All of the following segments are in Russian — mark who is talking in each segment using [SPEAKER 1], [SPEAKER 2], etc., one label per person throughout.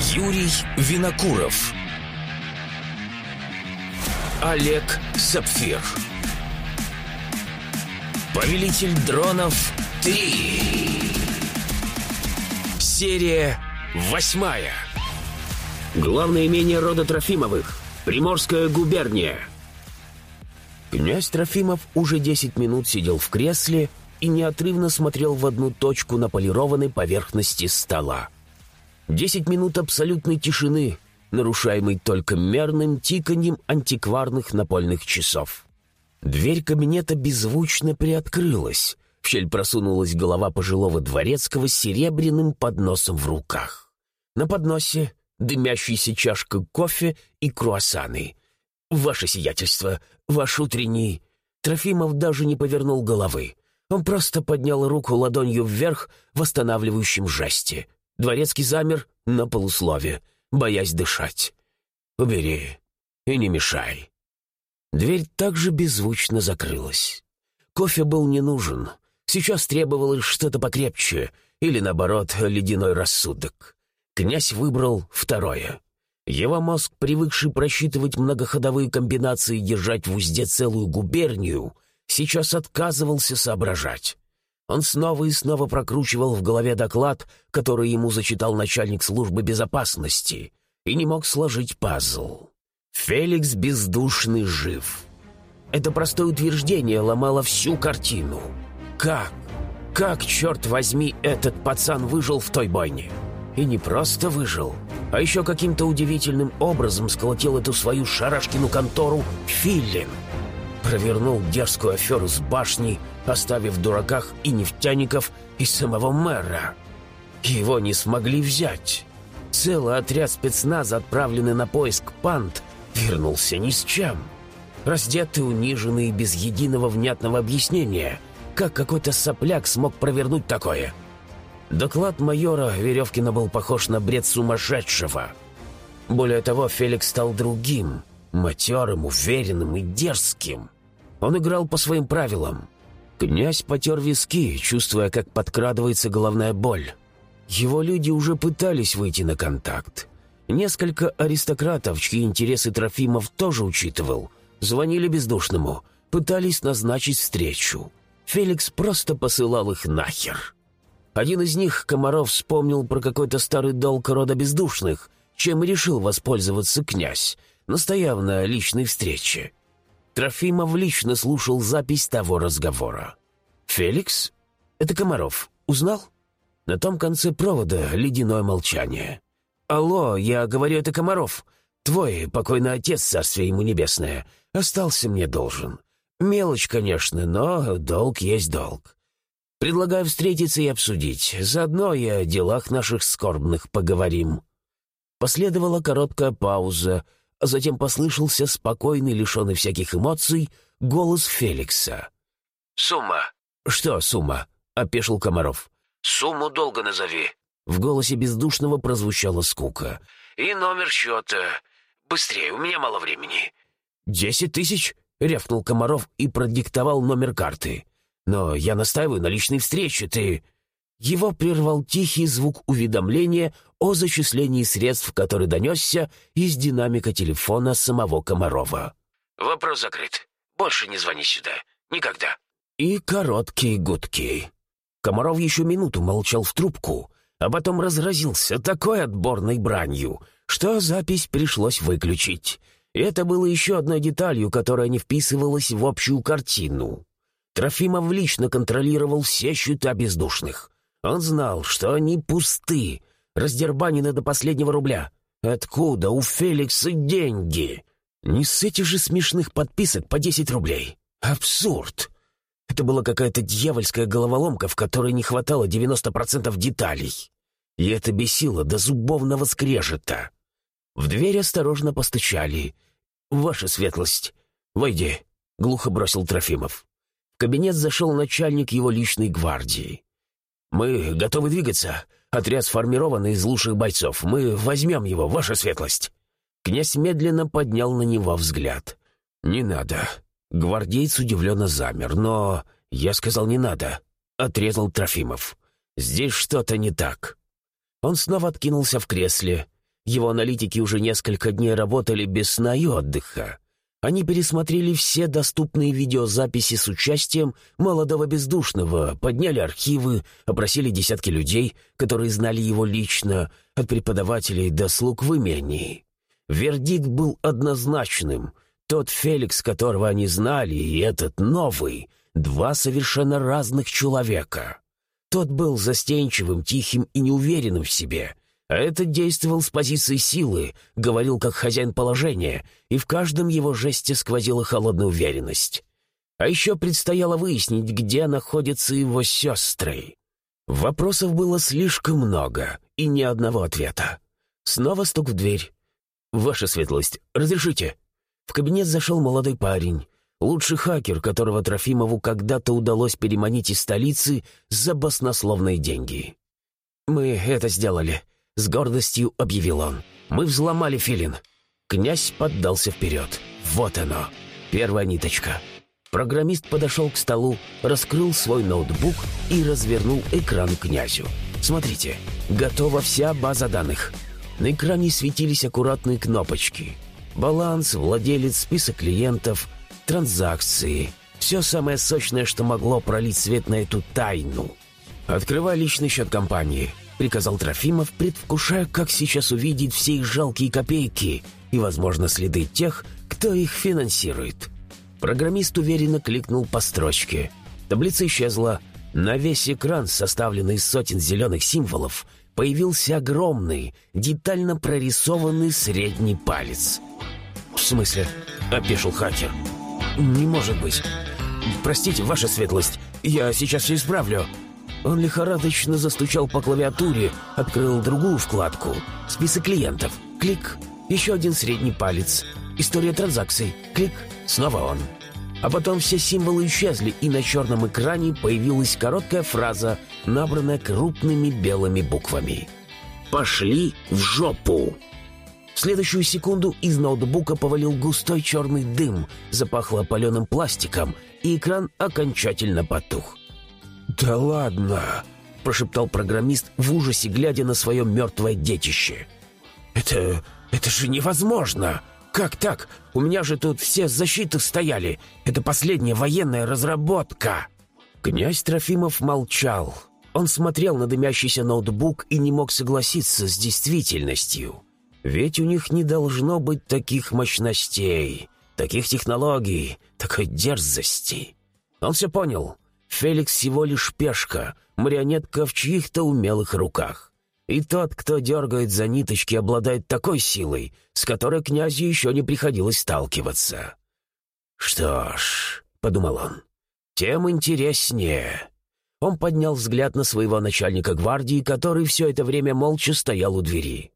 [SPEAKER 1] Юрий Винокуров Олег Сапфир Повелитель дронов 3 Серия восьмая
[SPEAKER 2] Главное имение рода Трофимовых. Приморская губерния.
[SPEAKER 3] Князь Трофимов уже десять минут сидел в кресле и неотрывно смотрел в одну точку на полированной поверхности стола. Десять минут абсолютной тишины, нарушаемой только мерным тиканьем антикварных напольных часов. Дверь кабинета беззвучно приоткрылась. В щель просунулась голова пожилого дворецкого с серебряным подносом в руках. На подносе дымящаяся чашка кофе и круассаны. «Ваше сиятельство, ваш утренний...» Трофимов даже не повернул головы. Он просто поднял руку ладонью вверх в останавливающем жесте. Дворецкий замер на полуслове, боясь дышать. «Убери и не мешай». Дверь также беззвучно закрылась. Кофе был не нужен. Сейчас требовалось что-то покрепче, или, наоборот, ледяной рассудок. Князь выбрал второе. Его мозг, привыкший просчитывать многоходовые комбинации и держать в узде целую губернию, сейчас отказывался соображать. Он снова и снова прокручивал в голове доклад, который ему зачитал начальник службы безопасности, и не мог сложить пазл. Феликс бездушный жив. Это простое утверждение ломало всю картину. Как? Как, черт возьми, этот пацан выжил в той бойне? И не просто выжил, а еще каким-то удивительным образом сколотил эту свою шарашкину контору Филлин. Провернул дерзкую аферу с башней, оставив в дураках и нефтяников, и самого мэра. Его не смогли взять. Целый отряд спецназа, отправленный на поиск панд, вернулся ни с чем. Раздетый, униженный, и без единого внятного объяснения. Как какой-то сопляк смог провернуть такое? Доклад майора Веревкина был похож на бред сумасшедшего. Более того, Феликс стал другим, матерым, уверенным и дерзким. Он играл по своим правилам. Князь потер виски, чувствуя, как подкрадывается головная боль. Его люди уже пытались выйти на контакт. Несколько аристократов, чьи интересы Трофимов тоже учитывал, звонили бездушному, пытались назначить встречу. Феликс просто посылал их нахер. Один из них, Комаров, вспомнил про какой-то старый долг рода бездушных, чем решил воспользоваться князь, настояв на личной встрече. Трофимов лично слушал запись того разговора. «Феликс? Это Комаров. Узнал?» На том конце провода ледяное молчание. «Алло, я говорю, это Комаров. Твой покойный отец, царствие ему небесное, остался мне должен. Мелочь, конечно, но долг есть долг. Предлагаю встретиться и обсудить. Заодно и о делах наших скорбных поговорим». Последовала короткая пауза, а затем послышался спокойный, лишенный всяких эмоций, голос Феликса.
[SPEAKER 2] «Сумма».
[SPEAKER 3] «Что сумма?» — опешил Комаров.
[SPEAKER 2] «Сумму долго назови».
[SPEAKER 3] В голосе бездушного прозвучала скука.
[SPEAKER 2] «И номер счета. Быстрее, у меня мало времени».
[SPEAKER 3] «Десять тысяч?» — рявкнул Комаров и продиктовал номер карты. Но я настаиваю на личной встрече, ты...» Его прервал тихий звук уведомления о зачислении средств, который донесся из динамика телефона самого Комарова.
[SPEAKER 2] «Вопрос закрыт. Больше не звони сюда. Никогда».
[SPEAKER 3] И короткие гудки. Комаров еще минуту молчал в трубку, а потом разразился такой отборной бранью, что запись пришлось выключить. И это было еще одной деталью, которая не вписывалась в общую картину. Трофимов лично контролировал все счета бездушных. Он знал, что они пусты, раздербанены до последнего рубля. Откуда у Феликса деньги? Не с этих же смешных подписок по 10 рублей. Абсурд. Это была какая-то дьявольская головоломка, в которой не хватало 90% деталей. И это бесило до зубовного скрежета. В дверь осторожно постучали. «Ваша светлость, войди», — глухо бросил Трофимов кабинет зашел начальник его личной гвардии. «Мы готовы двигаться. Отряд сформирован из лучших бойцов. Мы возьмем его, ваша светлость». Князь медленно поднял на него взгляд. «Не надо». Гвардейц удивленно замер, но... «Я сказал, не надо», — отрезал Трофимов. «Здесь что-то не так». Он снова откинулся в кресле. Его аналитики уже несколько дней работали без сна и отдыха. Они пересмотрели все доступные видеозаписи с участием молодого бездушного, подняли архивы, опросили десятки людей, которые знали его лично, от преподавателей до слуг в имении. Вердикт был однозначным. Тот Феликс, которого они знали, и этот новый — два совершенно разных человека. Тот был застенчивым, тихим и неуверенным в себе, а этот действовал с позиции силы, говорил как хозяин положения, и в каждом его жесте сквозила холодная уверенность. А еще предстояло выяснить, где находятся его сестры. Вопросов было слишком много, и ни одного ответа. Снова стук в дверь. «Ваша светлость, разрешите?» В кабинет зашел молодой парень, лучший хакер, которого Трофимову когда-то удалось переманить из столицы за баснословные деньги. «Мы это сделали», с гордостью объявил он. «Мы взломали филин». Князь поддался вперед. «Вот оно. Первая ниточка». Программист подошел к столу, раскрыл свой ноутбук и развернул экран князю. «Смотрите, готова вся база данных». На экране светились аккуратные кнопочки. Баланс, владелец, список клиентов, транзакции. Все самое сочное, что могло пролить свет на эту тайну. «Открывай личный счет компании приказал Трофимов, предвкушая, как сейчас увидит все их жалкие копейки и, возможно, следы тех, кто их финансирует. Программист уверенно кликнул по строчке. Таблица исчезла. На весь экран, составленный из сотен зеленых символов, появился огромный, детально прорисованный средний палец. «В смысле?» — опешил хакер. «Не может быть. Простите, ваша светлость, я сейчас все исправлю». Он лихорадочно застучал по клавиатуре, открыл другую вкладку. Список клиентов. Клик. Еще один средний палец. История транзакций. Клик. Снова он. А потом все символы исчезли, и на черном экране появилась короткая фраза, набранная крупными белыми буквами. «Пошли в жопу!» В следующую секунду из ноутбука повалил густой черный дым, запахло опаленным пластиком, и экран окончательно потух. «Да ладно!» — прошептал программист в ужасе, глядя на свое мертвое детище. «Это... это же невозможно! Как так? У меня же тут все защиты стояли! Это последняя военная разработка!» Князь Трофимов молчал. Он смотрел на дымящийся ноутбук и не мог согласиться с действительностью. Ведь у них не должно быть таких мощностей, таких технологий, такой дерзости. Он все понял. Феликс всего лишь пешка, марионетка в чьих-то умелых руках. И тот, кто дергает за ниточки, обладает такой силой, с которой князю еще не приходилось сталкиваться. «Что ж», — подумал он, — «тем интереснее». Он поднял взгляд на своего начальника гвардии, который все это время молча стоял у двери.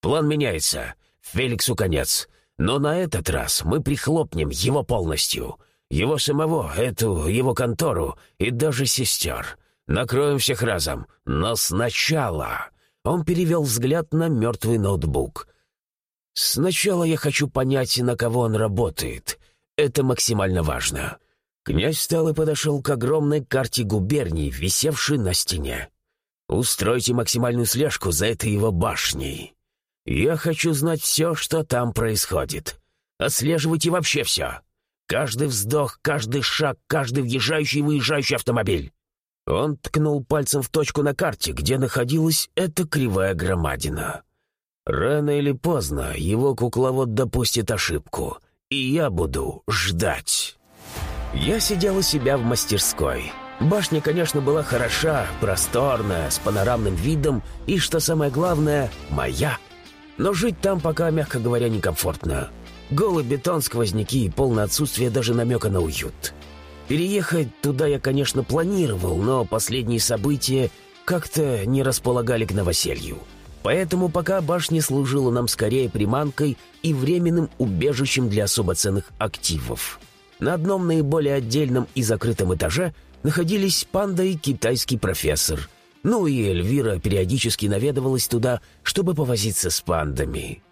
[SPEAKER 3] «План меняется. Феликсу конец. Но на этот раз мы прихлопнем его полностью. Его самого, эту его контору и даже сестер. Накроем всех разом. Но сначала...» Он перевел взгляд на мертвый ноутбук. «Сначала я хочу понять, на кого он работает. Это максимально важно». Князь встал и подошел к огромной карте губернии, висевшей на стене. «Устройте максимальную слежку за этой его башней. Я хочу знать все, что там происходит. Отслеживайте вообще все. Каждый вздох, каждый шаг, каждый въезжающий и выезжающий автомобиль. Он ткнул пальцем в точку на карте, где находилась эта кривая громадина. Рано или поздно его кукловод допустит ошибку, и я буду ждать. Я сидел у себя в мастерской. Башня, конечно, была хороша, просторная, с панорамным видом и, что самое главное, моя. Но жить там пока, мягко говоря, некомфортно. Голый бетон, сквозняки и полное отсутствие даже намека на уют. Переехать туда я, конечно, планировал, но последние события как-то не располагали к новоселью. Поэтому пока башня служила нам скорее приманкой и временным убежищем для особо ценных активов. На одном наиболее отдельном и закрытом этаже находились панда и китайский профессор. Ну и Эльвира периодически наведывалась туда, чтобы повозиться с пандами.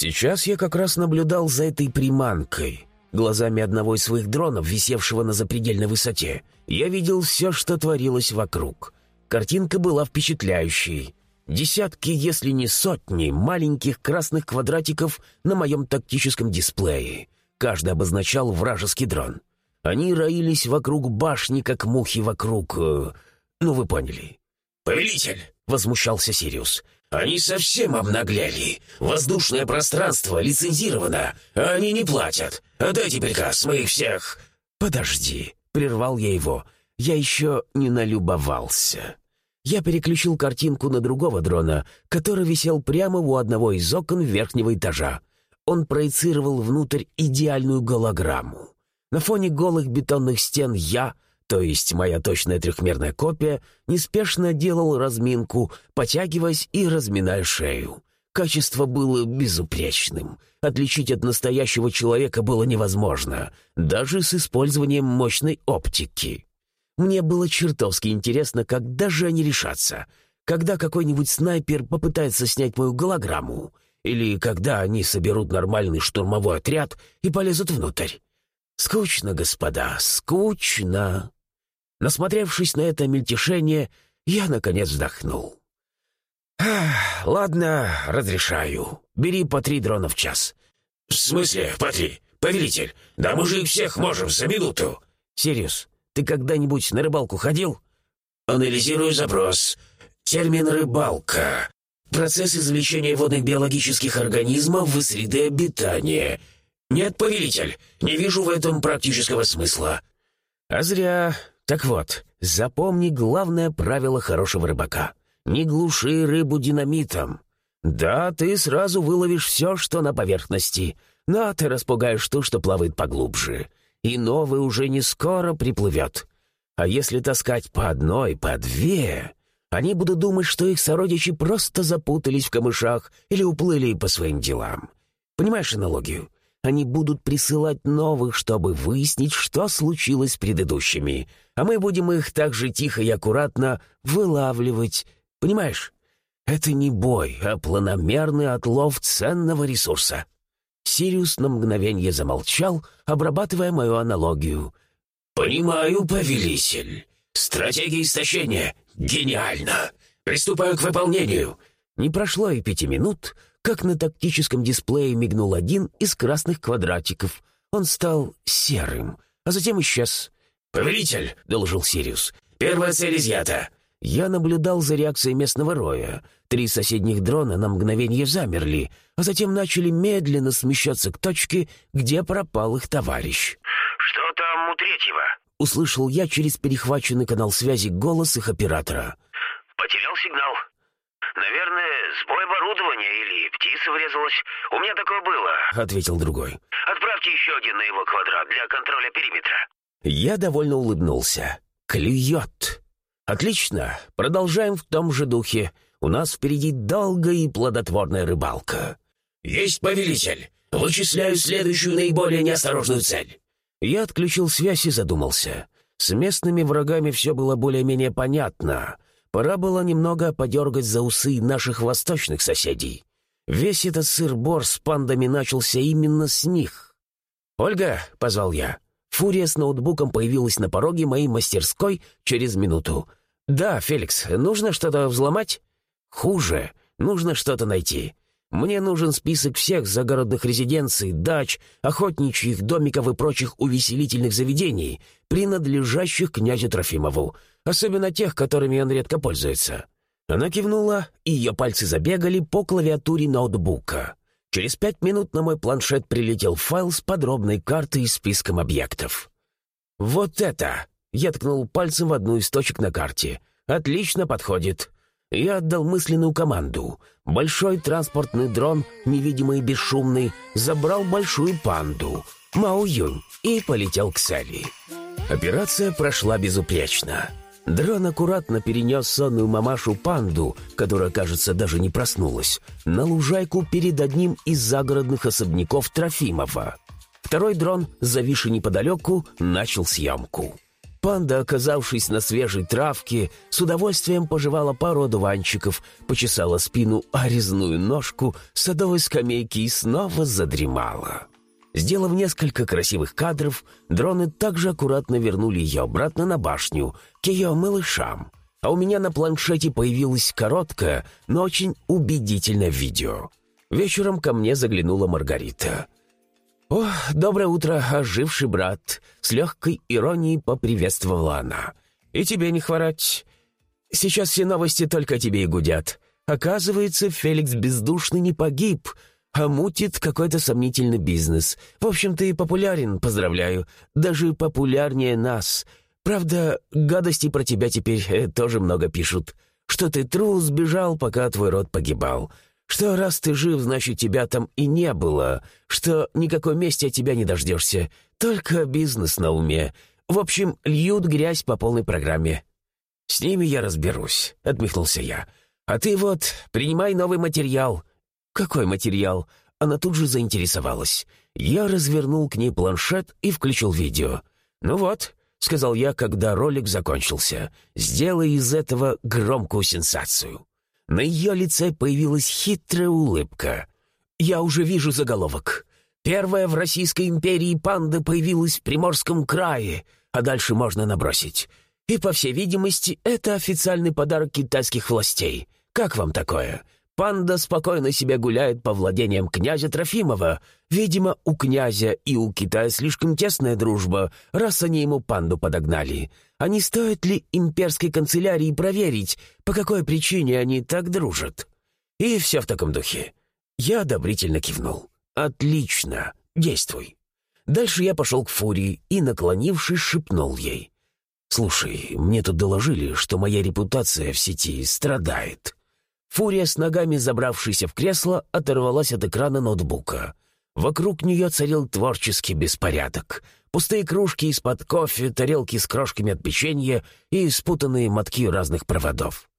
[SPEAKER 3] Сейчас я как раз наблюдал за этой приманкой. Глазами одного из своих дронов, висевшего на запредельной высоте, я видел все, что творилось вокруг. Картинка была впечатляющей. Десятки, если не сотни, маленьких красных квадратиков на моем тактическом дисплее. Каждый обозначал вражеский дрон. Они роились вокруг башни, как мухи вокруг... Э, ну, вы поняли.
[SPEAKER 1] «Повелитель!»
[SPEAKER 3] — возмущался Сириус.
[SPEAKER 1] «Они совсем обнаглели. Воздушное пространство лицензировано, а они не платят. Отдайте приказ, мы их всех...»
[SPEAKER 3] «Подожди», — прервал я его. «Я еще не налюбовался». Я переключил картинку на другого дрона, который висел прямо у одного из окон верхнего этажа. Он проецировал внутрь идеальную голограмму. На фоне голых бетонных стен я, то есть моя точная трехмерная копия, неспешно делал разминку, потягиваясь и разминая шею. Качество было безупречным. Отличить от настоящего человека было невозможно, даже с использованием мощной оптики. Мне было чертовски интересно, когда же они решатся. Когда какой-нибудь снайпер попытается снять мою голограмму. Или когда они соберут нормальный штурмовой отряд и полезут внутрь. Скучно, господа, скучно. Насмотревшись на это мельтешение, я, наконец, вздохнул. «Ладно, разрешаю. Бери по три дрона в час».
[SPEAKER 1] «В смысле по три? Повелитель, да мы же их всех можем за минуту».
[SPEAKER 3] «Сириус, ты когда-нибудь на рыбалку ходил?»
[SPEAKER 1] «Анализирую запрос. Термин «рыбалка». Процесс извлечения водных биологических организмов в среды обитания. Нет, повелитель, не вижу в этом практического смысла».
[SPEAKER 3] «А зря. Так вот, запомни главное правило хорошего рыбака. Не глуши рыбу динамитом. Да, ты сразу выловишь все, что на поверхности, но ты распугаешь ту, что плавает поглубже и новый уже не скоро приплывет. А если таскать по одной, по две, они будут думать, что их сородичи просто запутались в камышах или уплыли по своим делам. Понимаешь аналогию? Они будут присылать новых, чтобы выяснить, что случилось с предыдущими, а мы будем их так же тихо и аккуратно вылавливать. Понимаешь? Это не бой, а планомерный отлов ценного ресурса. Сириус на мгновение замолчал, обрабатывая мою аналогию.
[SPEAKER 1] «Понимаю, повелитель. Стратегия истощения. Гениально. Приступаю к выполнению».
[SPEAKER 3] Не прошло и пяти минут, как на тактическом дисплее мигнул один из красных квадратиков. Он стал серым, а затем исчез.
[SPEAKER 1] «Повелитель», — доложил Сириус, — «первая цель изъята.
[SPEAKER 3] Я наблюдал за реакцией местного роя. Три соседних дрона на мгновение замерли, а затем начали медленно смещаться к точке, где пропал их товарищ.
[SPEAKER 2] «Что там у третьего?»
[SPEAKER 3] — услышал я через перехваченный канал связи голос их оператора.
[SPEAKER 2] «Потерял сигнал. Наверное, сбой оборудования или птица врезалась. У меня такое было», —
[SPEAKER 3] ответил другой.
[SPEAKER 2] «Отправьте еще один на его квадрат для контроля периметра».
[SPEAKER 3] Я довольно улыбнулся. «Клюет!» «Отлично, продолжаем в том же духе. У нас впереди долгая и плодотворная рыбалка».
[SPEAKER 1] «Есть повелитель. Вычисляю следующую наиболее неосторожную цель».
[SPEAKER 3] Я отключил связь и задумался. С местными врагами все было более-менее понятно. Пора было немного подергать за усы наших восточных соседей. Весь этот сыр-бор с пандами начался именно с них. «Ольга», — позвал я, — Фурия с ноутбуком появилась на пороге моей мастерской через минуту. «Да, Феликс, нужно что-то взломать?» «Хуже. Нужно что-то найти. Мне нужен список всех загородных резиденций, дач, охотничьих домиков и прочих увеселительных заведений, принадлежащих князю Трофимову, особенно тех, которыми он редко пользуется». Она кивнула, и ее пальцы забегали по клавиатуре ноутбука. Через пять минут на мой планшет прилетел файл с подробной картой и списком объектов. «Вот это!» Я ткнул пальцем в одну из точек на карте. «Отлично подходит». Я отдал мысленную команду. Большой транспортный дрон, невидимый и бесшумный, забрал большую панду, Мао Юнь, и полетел к цели. Операция прошла безупречно. Дрон аккуратно перенес сонную мамашу панду, которая, кажется, даже не проснулась, на лужайку перед одним из загородных особняков Трофимова. Второй дрон, зависший неподалеку, начал съемку. Панда, оказавшись на свежей травке, с удовольствием пожевала пару одуванчиков, почесала спину о резную ножку садовой скамейки и снова задремала. Сделав несколько красивых кадров, дроны также аккуратно вернули ее обратно на башню, к ее малышам. а у меня на планшете появилось короткое, но очень убедительное видео. Вечером ко мне заглянула Маргарита. «О, доброе утро, оживший брат!» С легкой иронией поприветствовала она. «И тебе не хворать. Сейчас все новости только тебе и гудят. Оказывается, Феликс Бездушный не погиб, а мутит какой-то сомнительный бизнес. В общем, ты популярен, поздравляю. Даже популярнее нас. Правда, гадости про тебя теперь э, тоже много пишут. Что ты трус сбежал, пока твой род погибал. Что раз ты жив, значит, тебя там и не было. Что никакой мести от тебя не дождешься. Только бизнес на уме. В общем, льют грязь по полной программе. «С ними я разберусь», — отмахнулся я. «А ты вот принимай новый материал». «Какой материал?» Она тут же заинтересовалась. Я развернул к ней планшет и включил видео. «Ну вот, — сказал я, когда ролик закончился. «Сделай из этого громкую сенсацию». На ее лице появилась хитрая улыбка. «Я уже вижу заголовок. Первая в Российской империи панда появилась в Приморском крае, а дальше можно набросить. И, по всей видимости, это официальный подарок китайских властей. Как вам такое? Панда спокойно себе гуляет по владениям князя Трофимова. Видимо, у князя и у Китая слишком тесная дружба, раз они ему панду подогнали. А не стоит ли имперской канцелярии проверить, по какой причине они так дружат? И все в таком духе. Я одобрительно кивнул. «Отлично, действуй». Дальше я пошел к Фурии и, наклонившись, шепнул ей. «Слушай, мне тут доложили, что моя репутация в сети страдает». Фурия с ногами, забравшись в кресло, оторвалась от экрана ноутбука. Вокруг нее царил творческий беспорядок. Пустые кружки из-под кофе, тарелки с крошками от печенья и спутанные мотки разных проводов.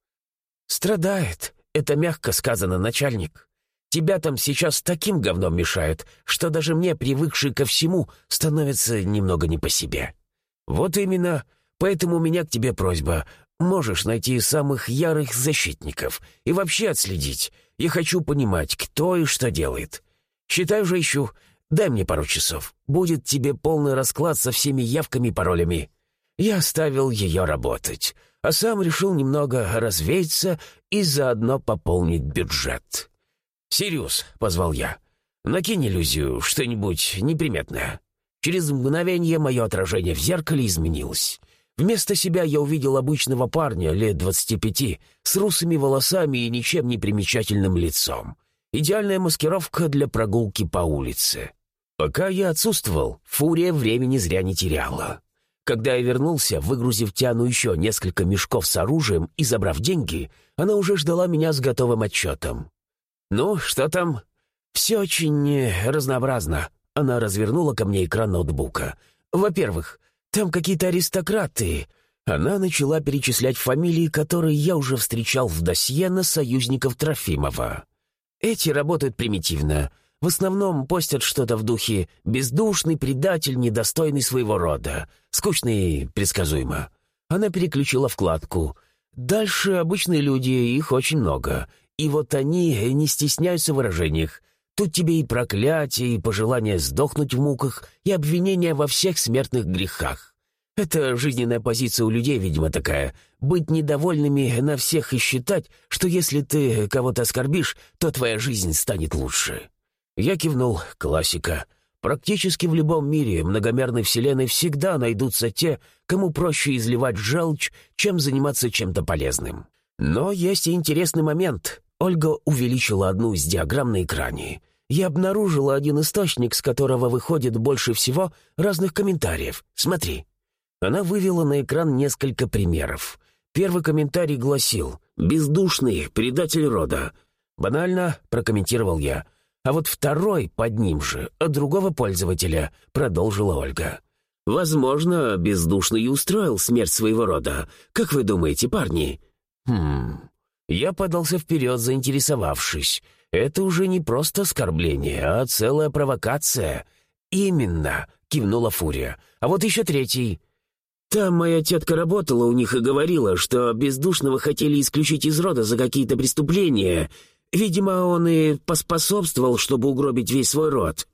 [SPEAKER 3] «Страдает», — это мягко сказано, начальник. «Тебя там сейчас таким говном мешают, что даже мне, привыкший ко всему, становится немного не по себе». «Вот именно. Поэтому у меня к тебе просьба. Можешь найти самых ярых защитников и вообще отследить. Я хочу понимать, кто и что делает. Считай, уже ищу. Дай мне пару часов. Будет тебе полный расклад со всеми явками и паролями». Я оставил ее работать, а сам решил немного развеяться и заодно пополнить бюджет. «Сириус», — позвал я, — «накинь иллюзию, что-нибудь неприметное». Через мгновение мое отражение в зеркале изменилось. Вместо себя я увидел обычного парня лет двадцати пяти, с русыми волосами и ничем не примечательным лицом. Идеальная маскировка для прогулки по улице. Пока я отсутствовал, фурия времени зря не теряла. Когда я вернулся, выгрузив Тяну еще несколько мешков с оружием и забрав деньги, она уже ждала меня с готовым отчетом. «Ну, что там?» «Все очень э, разнообразно». Она развернула ко мне экран ноутбука. «Во-первых, там какие-то аристократы». Она начала перечислять фамилии, которые я уже встречал в досье на союзников Трофимова. Эти работают примитивно. В основном постят что-то в духе «бездушный предатель, недостойный своего рода». Скучно и предсказуемо. Она переключила вкладку. Дальше обычные люди, их очень много. И вот они не стесняются в выражениях. Тут тебе и проклятие, и пожелание сдохнуть в муках, и обвинения во всех смертных грехах. Это жизненная позиция у людей, видимо, такая. Быть недовольными на всех и считать, что если ты кого-то оскорбишь, то твоя жизнь станет лучше. Я кивнул. Классика. Практически в любом мире многомерной вселенной всегда найдутся те, кому проще изливать желчь, чем заниматься чем-то полезным. Но есть и интересный момент. Ольга увеличила одну из диаграмм на экране я обнаружила один источник, с которого выходит больше всего разных комментариев. Смотри». Она вывела на экран несколько примеров. Первый комментарий гласил «Бездушный, предатель рода». «Банально», — прокомментировал я. А вот второй под ним же, от другого пользователя, продолжила Ольга. «Возможно, бездушный устроил смерть своего рода. Как вы думаете, парни?» «Хм...» Я подался вперед, заинтересовавшись. Это уже не просто оскорбление, а целая провокация. Именно, кивнула Фурия. А вот еще третий. Там моя тетка работала у них и говорила, что бездушного хотели исключить из рода за какие-то преступления. Видимо, он и поспособствовал, чтобы угробить весь свой род.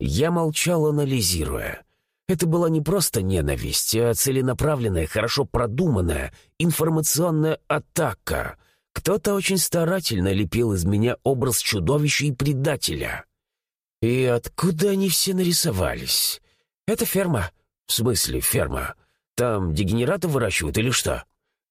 [SPEAKER 3] Я молчал, анализируя. Это была не просто ненависть, а целенаправленная, хорошо продуманная информационная атака. Кто-то очень старательно лепил из меня образ чудовища и предателя. И откуда они все нарисовались? Это ферма. В смысле ферма? Там дегенератов выращивают или что?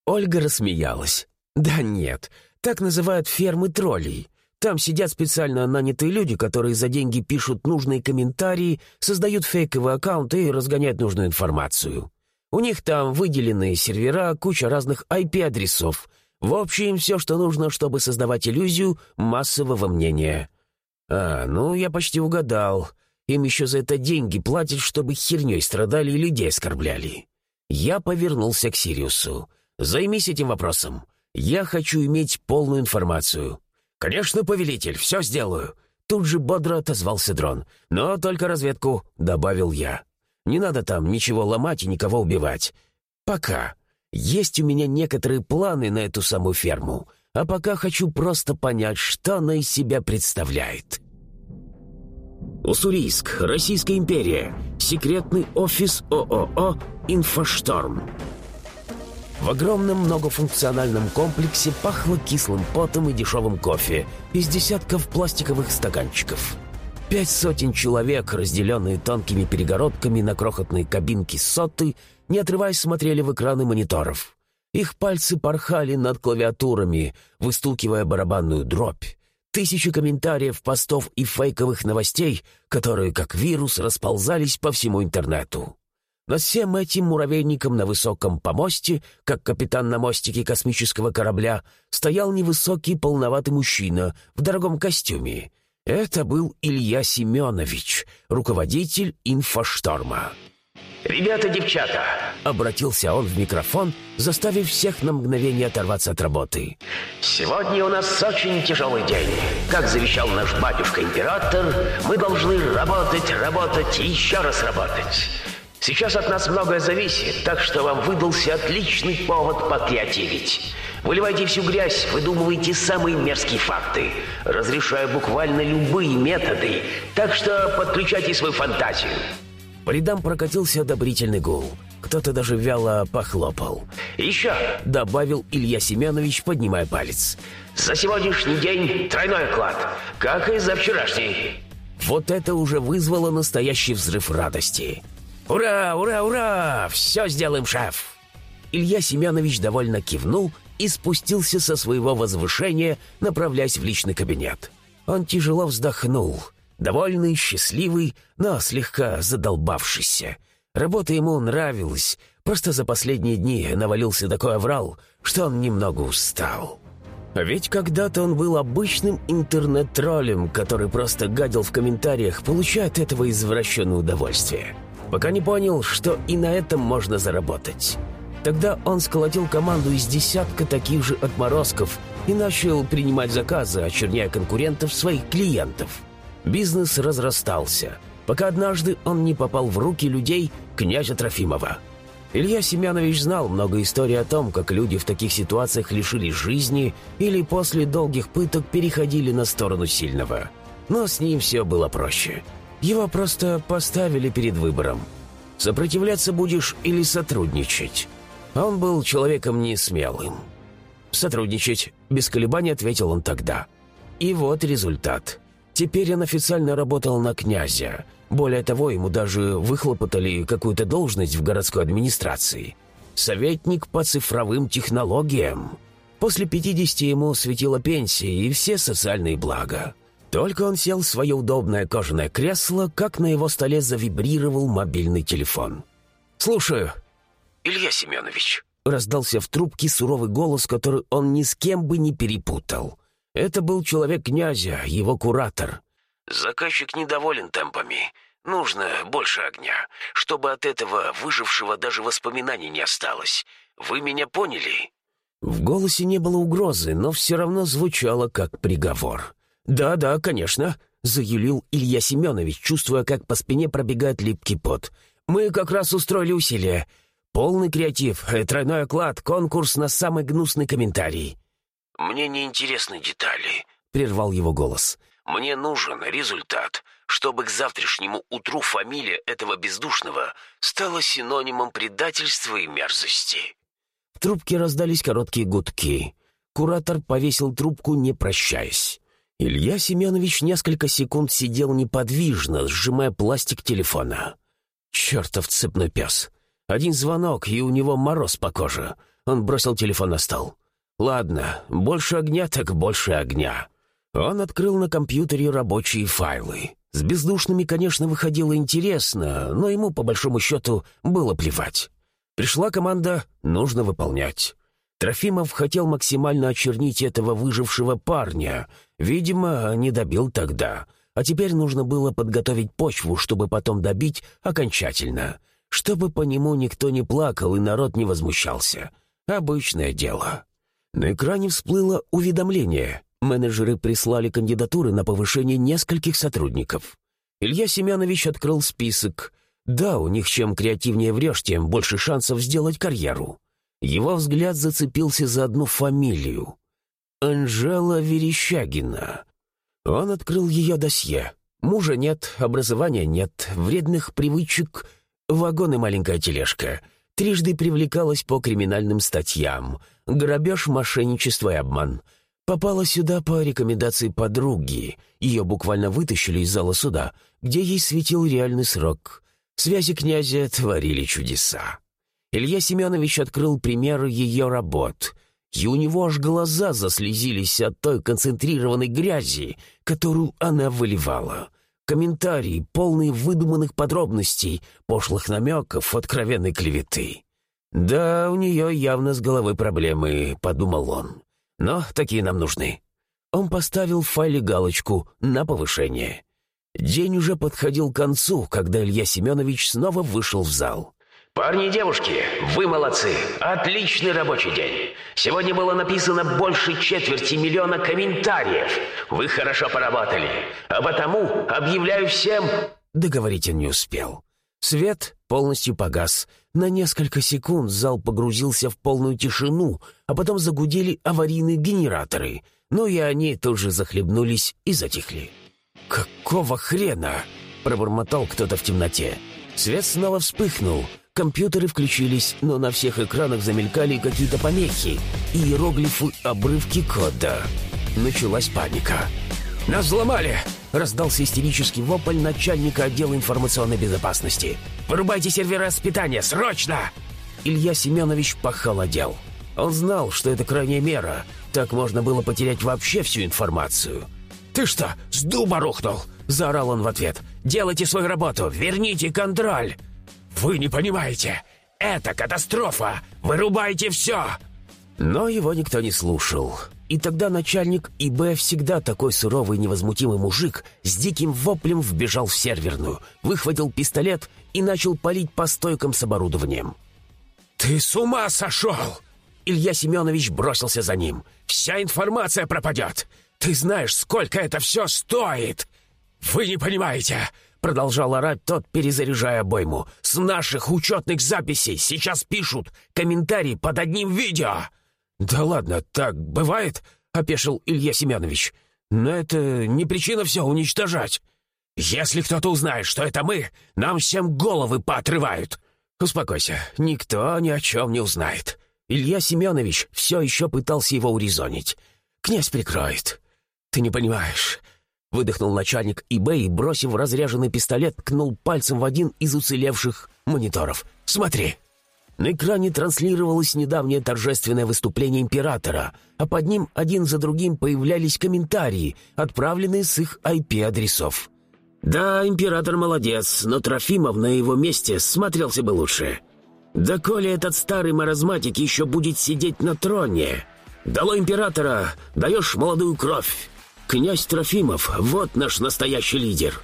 [SPEAKER 3] Ольга рассмеялась. Да нет, так называют фермы троллей. Там сидят специально нанятые люди, которые за деньги пишут нужные комментарии, создают фейковые аккаунты и разгоняют нужную информацию. У них там выделенные сервера, куча разных IP-адресов. В общем, все, что нужно, чтобы создавать иллюзию массового мнения. А, ну, я почти угадал. Им еще за это деньги платят, чтобы херней страдали и людей оскорбляли. Я повернулся к Сириусу. «Займись этим вопросом. Я хочу иметь полную информацию». «Конечно, повелитель, все сделаю». Тут же бодро отозвался дрон. «Но только разведку», — добавил я. «Не надо там ничего ломать и никого убивать. Пока. Есть у меня некоторые планы на эту самую ферму, а пока хочу просто понять, что она из себя представляет». Уссурийск, Российская империя. Секретный офис ООО «Инфошторм». В огромном многофункциональном комплексе пахло кислым потом и дешевым кофе из десятков пластиковых стаканчиков. Пять сотен человек, разделенные тонкими перегородками на крохотные кабинки соты, не отрываясь смотрели в экраны мониторов. Их пальцы порхали над клавиатурами, выстукивая барабанную дробь. Тысячи комментариев, постов и фейковых новостей, которые, как вирус, расползались по всему интернету. Над всем этим муравейником на высоком помосте, как капитан на мостике космического корабля, стоял невысокий полноватый мужчина в дорогом костюме. Это был Илья Семенович, руководитель инфошторма. «Ребята-девчата!» — обратился он в микрофон, заставив всех на мгновение оторваться от работы. «Сегодня у нас очень тяжелый день. Как завещал наш батюшка-император, мы должны работать, работать и еще раз работать. Сейчас от нас многое зависит, так что вам выдался отличный повод покреативить. Выливайте всю грязь, выдумывайте самые мерзкие факты. Разрешаю буквально любые методы, так что подключайте свою фантазию». По рядам прокатился одобрительный гул. Кто-то даже вяло похлопал. «Еще!» — добавил Илья Семенович, поднимая палец. «За сегодняшний день тройной оклад, как и за вчерашний». Вот это уже вызвало настоящий взрыв радости. «Ура, ура, ура! Все сделаем, шеф!» Илья Семенович довольно кивнул и спустился со своего возвышения, направляясь в личный кабинет. Он тяжело вздохнул, довольный, счастливый, но слегка задолбавшийся. Работа ему нравилась, просто за последние дни навалился такой оврал, что он немного устал. Ведь когда-то он был обычным интернет-троллем, который просто гадил в комментариях, получая от этого извращенное удовольствие пока не понял, что и на этом можно заработать. Тогда он сколотил команду из десятка таких же отморозков и начал принимать заказы, очерняя конкурентов своих клиентов. Бизнес разрастался, пока однажды он не попал в руки людей князя Трофимова. Илья Семенович знал много историй о том, как люди в таких ситуациях лишились жизни или после долгих пыток переходили на сторону сильного. Но с ним все было проще – его просто поставили перед выбором. Сопротивляться будешь или сотрудничать. Он был человеком не смелым. «Сотрудничать», — без колебаний ответил он тогда. И вот результат. Теперь он официально работал на князя. Более того, ему даже выхлопотали какую-то должность в городской администрации. Советник по цифровым технологиям. После 50 ему светила пенсия и все социальные блага. Только он сел в свое удобное кожаное кресло, как на его столе завибрировал мобильный телефон. «Слушаю». «Илья Семенович», — раздался в трубке суровый голос, который он ни с кем бы не перепутал. Это был человек князя, его куратор. «Заказчик недоволен темпами. Нужно больше огня, чтобы от этого выжившего даже воспоминаний не осталось. Вы меня поняли?» В голосе не было угрозы, но все равно звучало как приговор. «Да-да, конечно», — заюлил Илья Семенович, чувствуя, как по спине пробегает липкий пот. «Мы как раз устроили усилия. Полный креатив, э, тройной оклад, конкурс на самый гнусный комментарий». «Мне не интересны детали», — прервал его голос. Мне нужен результат, чтобы к завтрашнему утру фамилия этого бездушного стала синонимом предательства и мерзости». В трубке раздались короткие гудки. Куратор повесил трубку, не прощаясь. Илья Семенович несколько секунд сидел неподвижно, сжимая пластик телефона. «Чертов цепной пес! Один звонок, и у него мороз по коже». Он бросил телефон на стол. «Ладно, больше огня, так больше огня». Он открыл на компьютере рабочие файлы. С бездушными, конечно, выходило интересно, но ему, по большому счету, было плевать. Пришла команда «Нужно выполнять». Трофимов хотел максимально очернить этого выжившего парня. Видимо, не добил тогда. А теперь нужно было подготовить почву, чтобы потом добить окончательно. Чтобы по нему никто не плакал и народ не возмущался. Обычное дело. На экране всплыло уведомление. Менеджеры прислали кандидатуры на повышение нескольких сотрудников. Илья Семенович открыл список. Да, у них чем креативнее врешь, тем больше шансов сделать карьеру. Его взгляд зацепился за одну фамилию. Анжела Верещагина. Он открыл ее досье. Мужа нет, образования нет, вредных привычек, вагон и маленькая тележка. Трижды привлекалась по криминальным статьям. Грабеж, мошенничество и обман. Попала сюда по рекомендации подруги. Ее буквально вытащили из зала суда, где ей светил реальный срок. Связи князя творили чудеса. Илья Семенович открыл пример ее работ, и у него аж глаза заслезились от той концентрированной грязи, которую она выливала. Комментарии, полные выдуманных подробностей, пошлых намеков, откровенной клеветы. «Да, у нее явно с головой проблемы», — подумал он. «Но такие нам нужны». Он поставил в файле галочку «на повышение». День уже подходил к концу, когда Илья Семенович снова вышел в зал.
[SPEAKER 2] «Парни и девушки, вы молодцы! Отличный рабочий день! Сегодня было написано больше четверти миллиона комментариев. Вы хорошо поработали, а потому объявляю всем...»
[SPEAKER 3] Договорить он не успел. Свет полностью погас. На несколько секунд зал погрузился в полную тишину, а потом загудели аварийные генераторы. Но и они тоже захлебнулись и затихли. «Какого хрена?» — пробормотал кто-то в темноте. Свет снова вспыхнул — Компьютеры включились, но на всех экранах замелькали какие-то помехи, иероглифы, обрывки кода. Началась паника. «Нас взломали!» — раздался истерический вопль начальника отдела информационной безопасности. «Вырубайте сервера с питания, срочно!» Илья Семенович похолодел. Он знал, что это крайняя мера. Так можно было потерять вообще всю информацию. «Ты что, с дуба рухнул?» — заорал он в ответ. «Делайте свою работу! Верните контроль!» «Вы не понимаете! Это катастрофа! Вырубайте все!» Но его никто не слушал. И тогда начальник ИБ, всегда такой суровый невозмутимый мужик, с диким воплем вбежал в серверную, выхватил пистолет и начал палить по стойкам с оборудованием. «Ты с ума сошел!» Илья Семенович бросился за ним. «Вся информация пропадет! Ты знаешь, сколько это все стоит!» «Вы не понимаете! Продолжал орать тот, перезаряжая обойму. «С наших учетных записей сейчас пишут комментарии под одним видео!» «Да ладно, так бывает?» — опешил Илья Семенович. «Но это не причина все уничтожать. Если кто-то узнает, что это мы, нам всем головы поотрывают!» «Успокойся, никто ни о чем не узнает». Илья Семенович все еще пытался его урезонить. «Князь прикроет. Ты не понимаешь. Выдохнул начальник ИБ и, бросив разряженный пистолет, ткнул пальцем в один из уцелевших мониторов. «Смотри!» На экране транслировалось недавнее торжественное выступление императора, а под ним один за другим появлялись комментарии, отправленные с их IP-адресов. «Да, император молодец, но Трофимов на его месте смотрелся бы лучше. Да коли этот старый маразматик еще будет сидеть на троне? Дало императора, даешь молодую кровь. «Князь Трофимов, вот наш настоящий лидер!»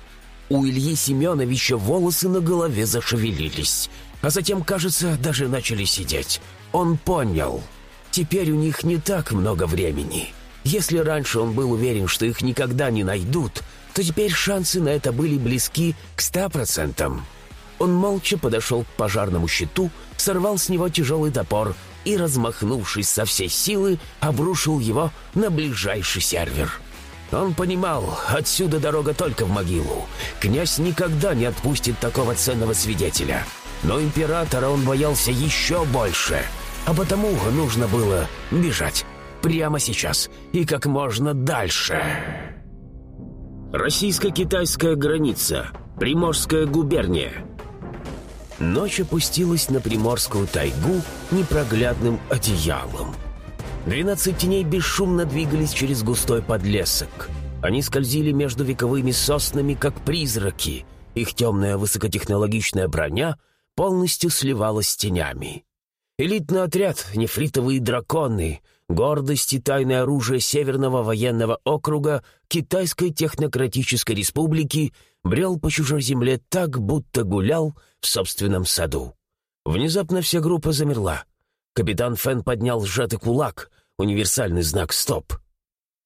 [SPEAKER 3] У Ильи Семеновича волосы на голове зашевелились, а затем, кажется, даже начали сидеть. Он понял. Теперь у них не так много времени. Если раньше он был уверен, что их никогда не найдут, то теперь шансы на это были близки к ста процентам. Он молча подошел к пожарному щиту, сорвал с него тяжелый топор и, размахнувшись со всей силы, обрушил его на ближайший сервер. Он понимал, отсюда дорога только в могилу. Князь никогда не отпустит такого ценного свидетеля. Но императора он боялся еще больше, а потому нужно было бежать. Прямо сейчас и как можно дальше. Российско-китайская граница. Приморская губерния. Ночь опустилась на Приморскую тайгу непроглядным одеялом. Двенадцать теней бесшумно двигались через густой подлесок. Они скользили между вековыми соснами, как призраки. Их темная высокотехнологичная броня полностью сливалась с тенями. Элитный отряд, нефритовые драконы, гордость и тайное оружие Северного военного округа Китайской технократической республики брел по чужой земле так, будто гулял в собственном саду. Внезапно вся группа замерла. Капитан Фен поднял сжатый кулак, универсальный знак «Стоп».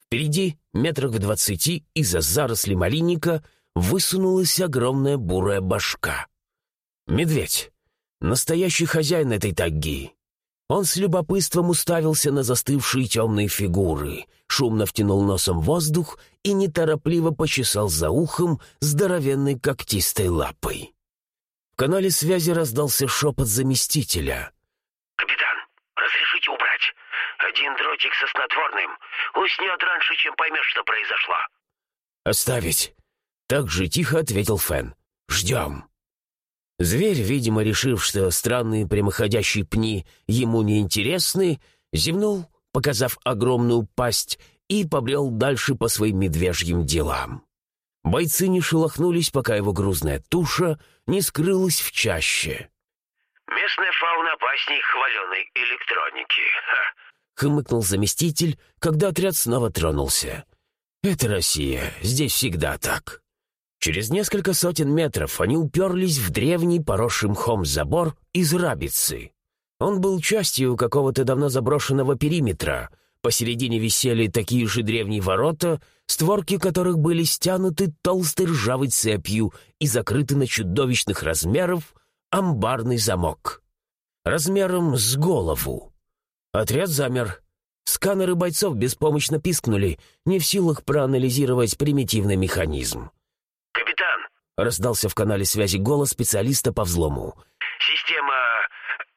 [SPEAKER 3] Впереди, метрах в двадцати, из-за заросли малинника высунулась огромная бурая башка. Медведь. Настоящий хозяин этой тагги. Он с любопытством уставился на застывшие темные фигуры, шумно втянул носом воздух и неторопливо почесал за ухом здоровенной когтистой лапой. В канале связи раздался шепот заместителя.
[SPEAKER 2] Один дротик со снотворным. Уснет раньше, чем поймешь, что произошло».
[SPEAKER 3] «Оставить!» Так же тихо ответил Фен. «Ждем». Зверь, видимо, решив, что странные прямоходящие пни ему не интересны, зевнул, показав огромную пасть, и побрел дальше по своим медвежьим делам. Бойцы не шелохнулись, пока его грузная туша не скрылась в чаще.
[SPEAKER 2] «Местная фауна опасней хваленой электроники. Ха.
[SPEAKER 3] — хмыкнул заместитель, когда отряд снова тронулся. «Это Россия, здесь всегда так». Через несколько сотен метров они уперлись в древний поросший мхом забор из рабицы. Он был частью какого-то давно заброшенного периметра. Посередине висели такие же древние ворота, створки которых были стянуты толстой ржавой цепью и закрыты на чудовищных размеров амбарный замок. Размером с голову. Отряд замер. Сканеры бойцов беспомощно пискнули, не в силах проанализировать примитивный механизм. Раздался в канале связи голос специалиста по взлому.
[SPEAKER 2] «Система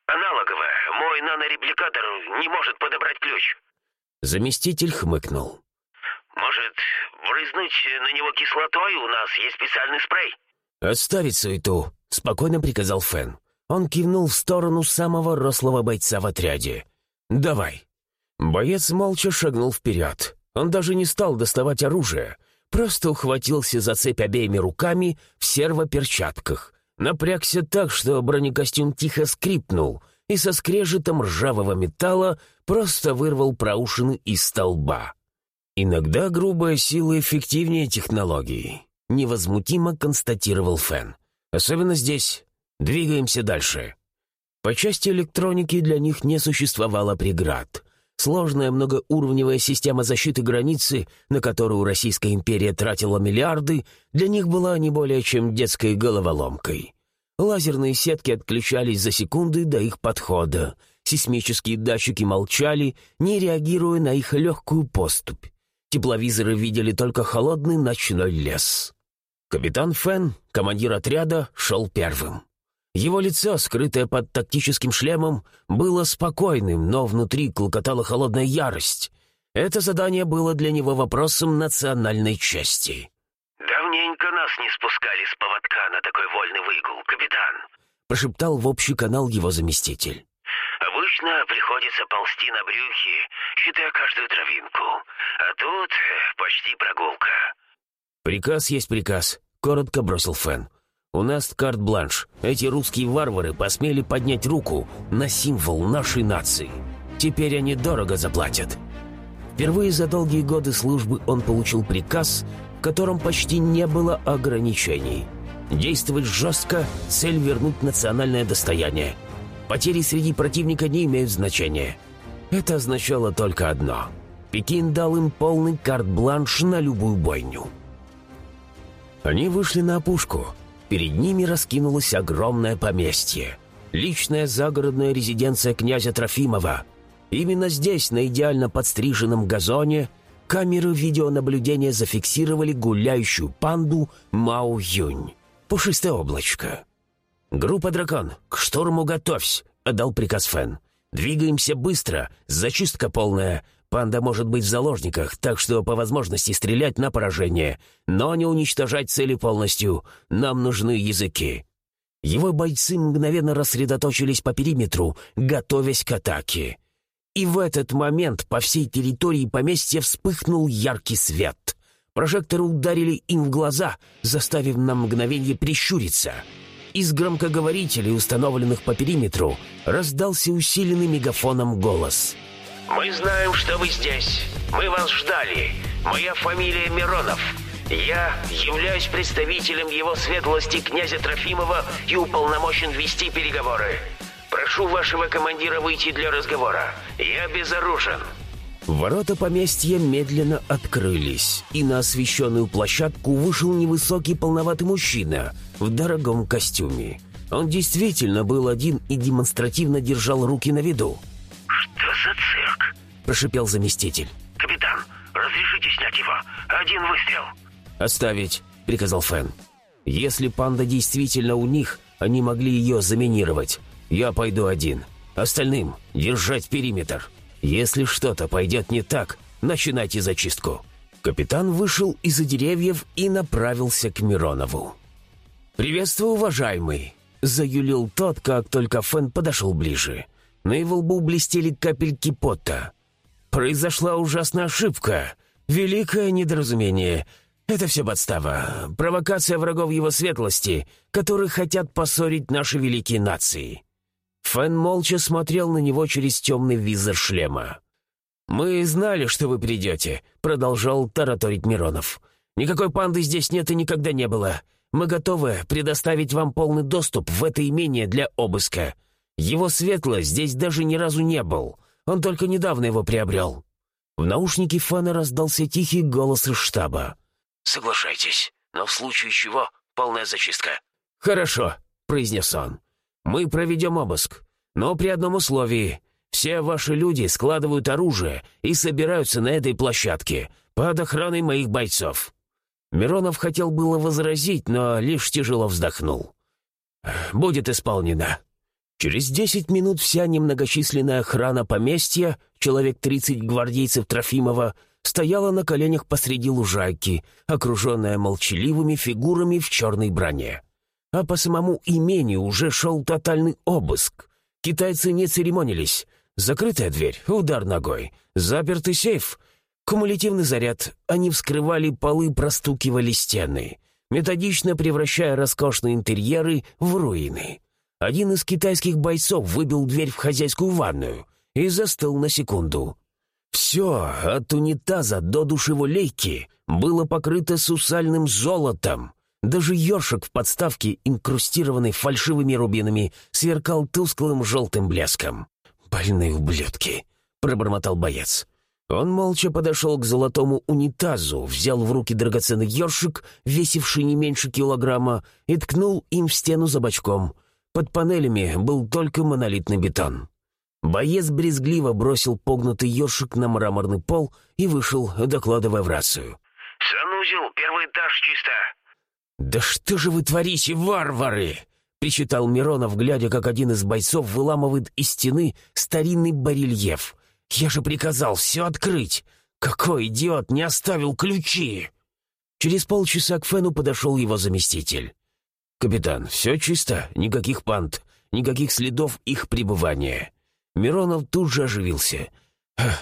[SPEAKER 2] аналоговая. Мой нанорепликатор не может подобрать ключ».
[SPEAKER 3] Заместитель хмыкнул.
[SPEAKER 2] «Может, брызнуть на него кислотой? У нас есть специальный спрей».
[SPEAKER 3] «Отставить суету», — спокойно приказал Фен. Он кивнул в сторону самого рослого бойца в отряде. «Давай». Боец молча шагнул вперед. Он даже не стал доставать оружие, просто ухватился за цепь обеими руками в сервоперчатках. Напрягся так, что бронекостюм тихо скрипнул и со скрежетом ржавого металла просто вырвал проушины из столба. Иногда грубая сила эффективнее технологий, невозмутимо констатировал Фен. Особенно здесь. Двигаемся дальше. По части электроники для них не существовало преград. Сложная многоуровневая система защиты границы, на которую Российская империя тратила миллиарды, для них была не более чем детской головоломкой. Лазерные сетки отключались за секунды до их подхода. Сейсмические датчики молчали, не реагируя на их легкую поступь. Тепловизоры видели только холодный ночной лес. Капитан Фен, командир отряда, шел первым. Его лицо, скрытое под тактическим шлемом, было спокойным, но внутри клокотала холодная ярость. Это задание было для него вопросом национальной чести.
[SPEAKER 2] «Давненько нас не спускали с поводка на такой вольный выгул, капитан»,
[SPEAKER 3] прошептал в общий канал его заместитель.
[SPEAKER 2] «Обычно приходится ползти на брюхе, считая каждую травинку, а тут э, почти прогулка».
[SPEAKER 3] «Приказ есть приказ», — коротко бросил Фэн. У нас карт-бланш. Эти русские варвары посмели поднять руку на символ нашей нации. Теперь они дорого заплатят. Впервые за долгие годы службы он получил приказ, в котором почти не было ограничений. Действовать жестко, цель вернуть национальное достояние. Потери среди противника не имеют значения. Это означало только одно. Пекин дал им полный карт-бланш на любую бойню. Они вышли на опушку – Перед ними раскинулось огромное поместье. Личная загородная резиденция князя Трофимова. Именно здесь, на идеально подстриженном газоне, камеры видеонаблюдения зафиксировали гуляющую панду Мао Юнь. Пушистое облачко. «Группа «Дракон», к штурму готовься!» — отдал приказ Фэн. «Двигаемся быстро, зачистка полная. Панда может быть в заложниках, так что по возможности стрелять на поражение, но не уничтожать цели полностью. Нам нужны языки». Его бойцы мгновенно рассредоточились по периметру, готовясь к атаке. И в этот момент по всей территории поместья вспыхнул яркий свет. Прожекторы ударили им в глаза, заставив на мгновение прищуриться. Из громкоговорителей, установленных по периметру, раздался усиленный мегафоном голос.
[SPEAKER 2] «Мы знаем, что вы здесь. Мы вас ждали. Моя фамилия Миронов. Я являюсь представителем его светлости князя Трофимова и уполномочен вести переговоры. Прошу вашего командира выйти для разговора. Я безоружен».
[SPEAKER 3] Ворота поместья медленно открылись, и на освещенную площадку вышел невысокий полноватый мужчина в дорогом костюме. Он действительно был один и демонстративно держал руки на виду.
[SPEAKER 2] «Что за цирк?»
[SPEAKER 3] – прошипел заместитель.
[SPEAKER 2] «Капитан, разрешите снять его? Один выстрел».
[SPEAKER 3] «Оставить», – приказал Фэн. «Если панда действительно у них, они могли ее заминировать. Я пойду один. Остальным держать периметр». «Если что-то пойдет не так, начинайте зачистку». Капитан вышел из-за деревьев и направился к Миронову. «Приветствую, уважаемый!» — заюлил тот, как только Фэн подошел ближе. На его лбу блестели капельки пота. «Произошла ужасная ошибка. Великое недоразумение. Это все подстава. Провокация врагов его светлости, которые хотят поссорить наши великие нации. Фэн молча смотрел на него через темный визор шлема. «Мы знали, что вы придете», — продолжал тараторить Миронов. «Никакой панды здесь нет и никогда не было. Мы готовы предоставить вам полный доступ в это имение для обыска. Его светло здесь даже ни разу не был. Он только недавно его приобрел». В наушнике Фана раздался тихий голос из штаба.
[SPEAKER 2] «Соглашайтесь, но в случае чего полная зачистка».
[SPEAKER 3] «Хорошо», — произнес он. Мы проведем обыск, но при одном условии. Все ваши люди складывают оружие и собираются на этой площадке под охраной моих бойцов». Миронов хотел было возразить, но лишь тяжело вздохнул. «Будет исполнено». Через десять минут вся немногочисленная охрана поместья, человек тридцать гвардейцев Трофимова, стояла на коленях посреди лужайки, окруженная молчаливыми фигурами в черной броне а по самому имению уже шел тотальный обыск. Китайцы не церемонились. Закрытая дверь, удар ногой, запертый сейф, кумулятивный заряд. Они вскрывали полы, простукивали стены, методично превращая роскошные интерьеры в руины. Один из китайских бойцов выбил дверь в хозяйскую ванную и застыл на секунду. Все, от унитаза до душевой было покрыто сусальным золотом, даже ёршик в подставке, инкрустированный фальшивыми рубинами, сверкал тусклым желтым блеском. «Больные ублюдки!» — пробормотал боец. Он молча подошел к золотому унитазу, взял в руки драгоценный ёршик, весивший не меньше килограмма, и ткнул им в стену за бочком. Под панелями был только монолитный бетон. Боец брезгливо бросил погнутый ёршик на мраморный пол и вышел, докладывая в рацию.
[SPEAKER 2] «Санузел, первый этаж чисто.
[SPEAKER 3] «Да что же вы творите, варвары!» — причитал Миронов, глядя, как один из бойцов выламывает из стены старинный барельеф. «Я же приказал все открыть! Какой идиот не оставил ключи!» Через полчаса к Фену подошел его заместитель. «Капитан, все чисто, никаких пант, никаких следов их пребывания». Миронов тут же оживился.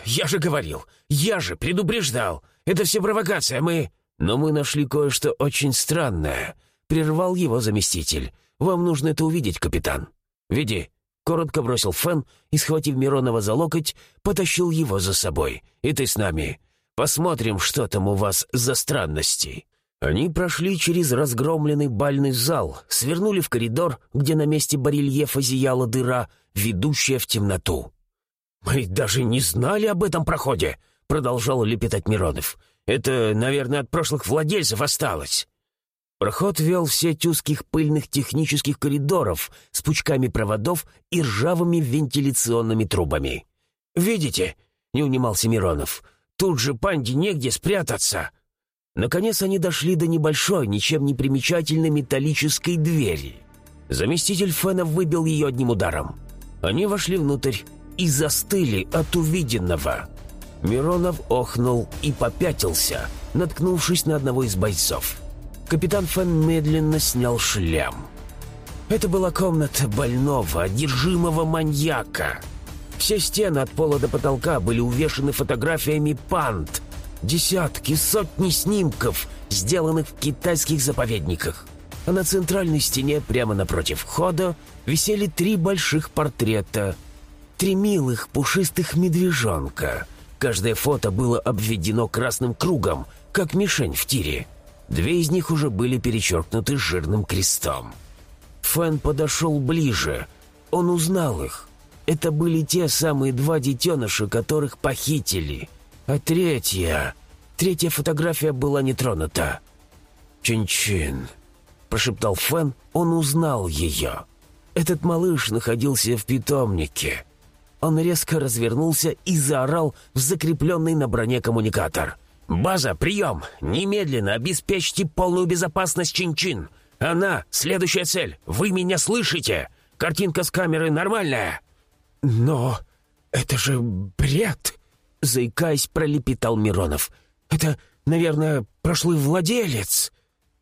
[SPEAKER 3] «Я же говорил, я же предупреждал! Это все провокация, мы...» «Но мы нашли кое-что очень странное», — прервал его заместитель. «Вам нужно это увидеть, капитан». «Веди», — коротко бросил Фен и, схватив Миронова за локоть, потащил его за собой. «И ты с нами. Посмотрим, что там у вас за странности». Они прошли через разгромленный бальный зал, свернули в коридор, где на месте барельефа зияла дыра, ведущая в темноту. «Мы даже не знали об этом проходе», — продолжал лепетать Миронов. Это, наверное, от прошлых владельцев осталось». Проход вел в сеть узких пыльных технических коридоров с пучками проводов и ржавыми вентиляционными трубами. «Видите?» — не унимался Миронов.
[SPEAKER 1] Тут же панде негде спрятаться!» Наконец они дошли до небольшой, ничем не примечательной металлической двери. Заместитель Фена выбил ее одним ударом. Они вошли внутрь и застыли от увиденного. Миронов охнул и попятился, наткнувшись на одного из бойцов. Капитан Фен медленно снял шлем. Это была комната больного, одержимого маньяка. Все стены от пола до потолка были увешаны фотографиями панд. Десятки, сотни снимков, сделанных в китайских заповедниках. А на центральной стене, прямо напротив входа, висели три больших портрета. Три милых пушистых медвежонка. Каждое фото было обведено красным кругом, как мишень в тире. Две из них уже были перечеркнуты жирным крестом. Фэн подошел ближе. Он узнал их. Это были те самые два детеныша, которых похитили. А третья... Третья фотография была не тронута. «Чин-чин», — прошептал Фэн, он узнал ее. Этот малыш находился в питомнике. Он резко развернулся и заорал в закрепленный на броне коммуникатор. «База, прием! Немедленно обеспечьте полную безопасность Чин-чин! Она — следующая цель! Вы меня слышите? Картинка с камеры нормальная!» «Но это же бред!» — заикаясь, пролепетал Миронов. «Это, наверное, прошлый владелец!»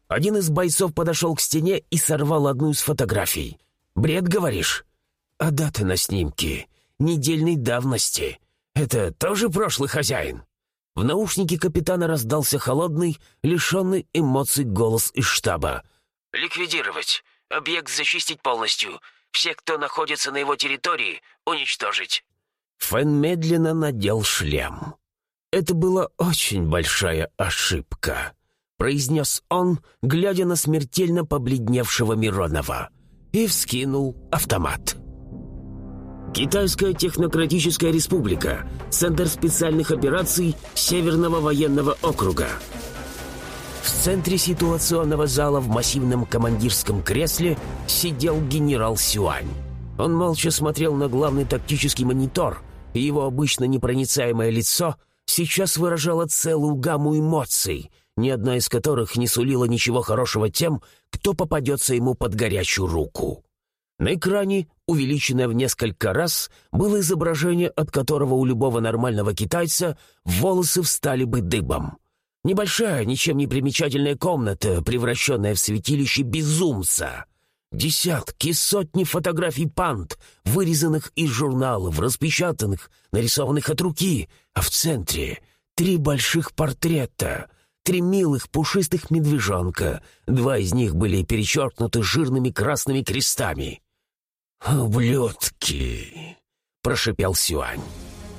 [SPEAKER 1] Один из бойцов подошел к стене и сорвал одну из фотографий. «Бред, говоришь?» «А дата на снимке? Недельной давности. Это тоже прошлый хозяин?» В наушнике капитана раздался холодный, лишенный эмоций голос из штаба.
[SPEAKER 4] «Ликвидировать. Объект зачистить полностью. Всех, кто находится на его территории, уничтожить».
[SPEAKER 1] Фэн медленно надел шлем. Это была очень большая ошибка, произнес он, глядя на смертельно побледневшего Миронова, и вскинул автомат. Китайская технократическая республика, Центр специальных операций Северного военного округа. В центре ситуационного зала в массивном командирском кресле сидел генерал Сюань. Он молча смотрел на главный тактический монитор, и его обычно непроницаемое лицо сейчас выражало целую гамму эмоций, ни одна из которых не сулила ничего хорошего тем, кто попадется ему под горячую руку. На экране, увеличенное в несколько раз, было изображение, от которого у любого нормального китайца волосы встали бы дыбом. Небольшая, ничем не примечательная комната, превращенная в святилище безумца. Десятки, сотни фотографий панд, вырезанных из журналов, распечатанных, нарисованных от руки, а в центре три больших портрета — три милых пушистых медвежонка. Два из них были перечеркнуты жирными красными крестами. «Ублюдки!» — прошепел Сюань.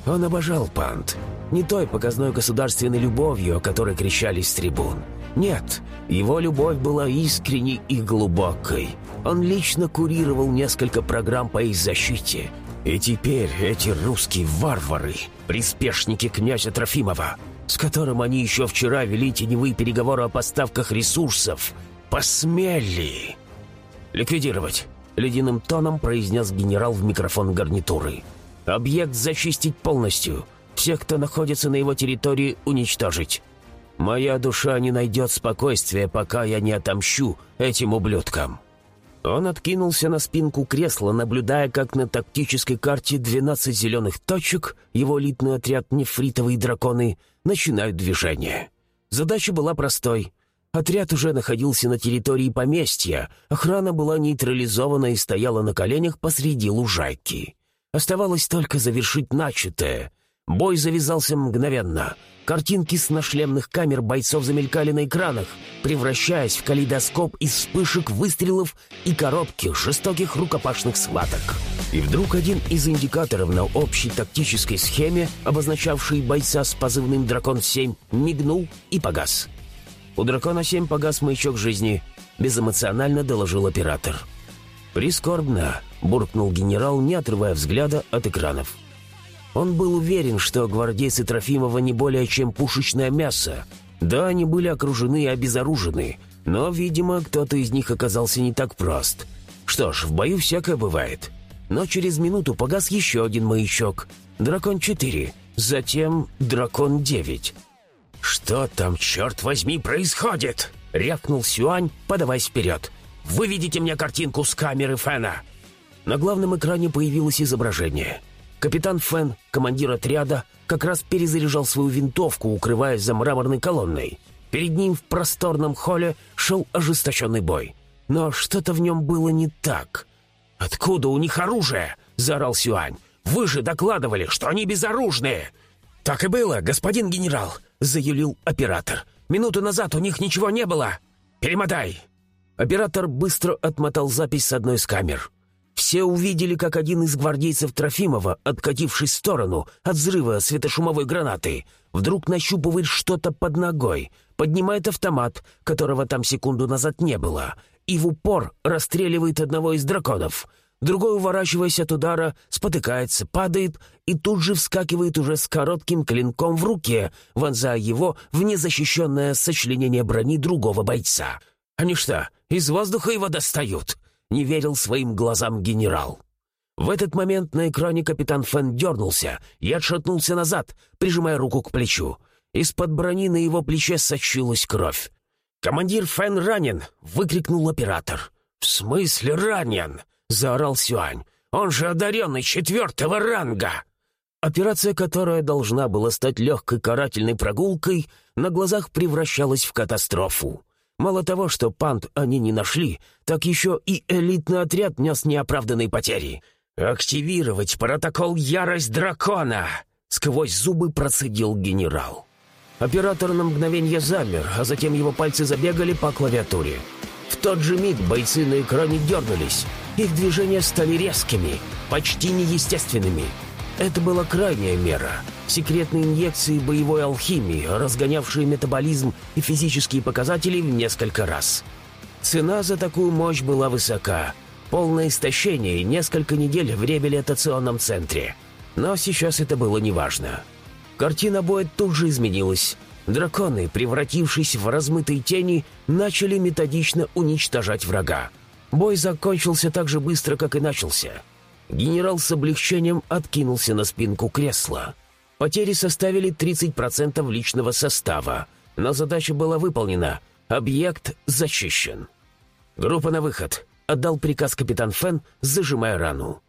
[SPEAKER 1] Он обожал панд. Не той показной государственной любовью, о которой кричали с трибун. Нет, его любовь была искренней и глубокой. Он лично курировал несколько программ по их защите. И теперь эти русские варвары, приспешники князя Трофимова, с которым они еще вчера вели теневые переговоры о поставках ресурсов, посмели ликвидировать. Ледяным тоном произнес генерал в микрофон гарнитуры. Объект зачистить полностью. Всех, кто находится на его территории, уничтожить. Моя душа не найдет спокойствия, пока я не отомщу этим ублюдкам». Он откинулся на спинку кресла, наблюдая, как на тактической карте 12 зеленых точек, его элитный отряд «Нефритовые драконы» начинают движение. Задача была простой. Отряд уже находился на территории поместья, охрана была нейтрализована и стояла на коленях посреди лужайки. Оставалось только завершить начатое. Бой завязался мгновенно. Картинки с нашлемных камер бойцов замелькали на экранах, превращаясь в калейдоскоп из вспышек, выстрелов и коротких, жестоких рукопашных схваток. И вдруг один из индикаторов на общей тактической схеме, обозначавший бойца с позывным «Дракон-7», мигнул и погас. У «Дракона-7» погас маячок жизни, безэмоционально доложил оператор. «Прискорбно», — буркнул генерал, не отрывая взгляда от экранов. Он был уверен, что гвардейцы Трофимова не более чем пушечное мясо. Да, они были окружены и обезоружены, но, видимо, кто-то из них оказался не так прост. Что ж, в бою всякое бывает. Но через минуту погас еще один маячок. «Дракон-4»,
[SPEAKER 3] затем Дракон-9. «Что там, черт возьми, происходит?» — рявкнул Сюань, подаваясь вперед. «Выведите мне картинку с камеры Фэна!» На главном экране появилось изображение. Капитан Фэн, командир отряда, как раз перезаряжал свою винтовку, укрываясь за мраморной колонной. Перед ним в просторном холле шел ожесточенный бой. Но что-то в нем было не так. «Откуда у них оружие?» — заорал Сюань. «Вы же докладывали, что они безоружные!» «Так и было, господин генерал», — заюлил оператор. «Минуту назад у них ничего не было. Перемотай!» Оператор быстро отмотал запись с одной из камер. Все увидели, как один из гвардейцев Трофимова, откатившись в сторону от взрыва светошумовой гранаты, вдруг нащупывает что-то под ногой, поднимает автомат, которого там секунду назад не было, и в упор расстреливает одного из драконов. Другой, уворачиваясь от удара, спотыкается, падает и тут же вскакивает уже с коротким клинком в руке, вонзая его в незащищенное сочленение брони другого бойца. «Они что, из воздуха его достают?» — не верил своим глазам генерал. В этот момент на экране капитан Фэн дернулся и отшатнулся назад, прижимая руку к плечу. Из-под брони на его плече сочилась кровь. «Командир Фэн ранен!» — выкрикнул оператор. «В смысле ранен?» — заорал Сюань. «Он же одаренный четвертого ранга!» Операция, которая должна была стать легкой карательной прогулкой, на глазах превращалась в катастрофу. Мало того, что пант они не нашли, так еще и элитный отряд нес неоправданные потери. «Активировать протокол «Ярость дракона!»» — сквозь зубы процедил генерал. Оператор на мгновение замер, а затем его пальцы забегали по клавиатуре. В тот же миг бойцы на экране дернулись. Их движения стали резкими, почти неестественными — это была крайняя мера. Секретные инъекции боевой алхимии, разгонявшие метаболизм и физические показатели в несколько раз. Цена за такую мощь была высока. Полное истощение и несколько недель в реабилитационном центре. Но сейчас это было неважно. Картина боя тут же изменилась. Драконы, превратившись в размытые тени, начали методично уничтожать врага. Бой закончился так же быстро, как и начался — Генерал с облегчением откинулся на спинку кресла. Потери составили 30% личного состава, но задача была выполнена. Объект зачищен. «Группа на выход», — отдал приказ капитан Фен, зажимая рану.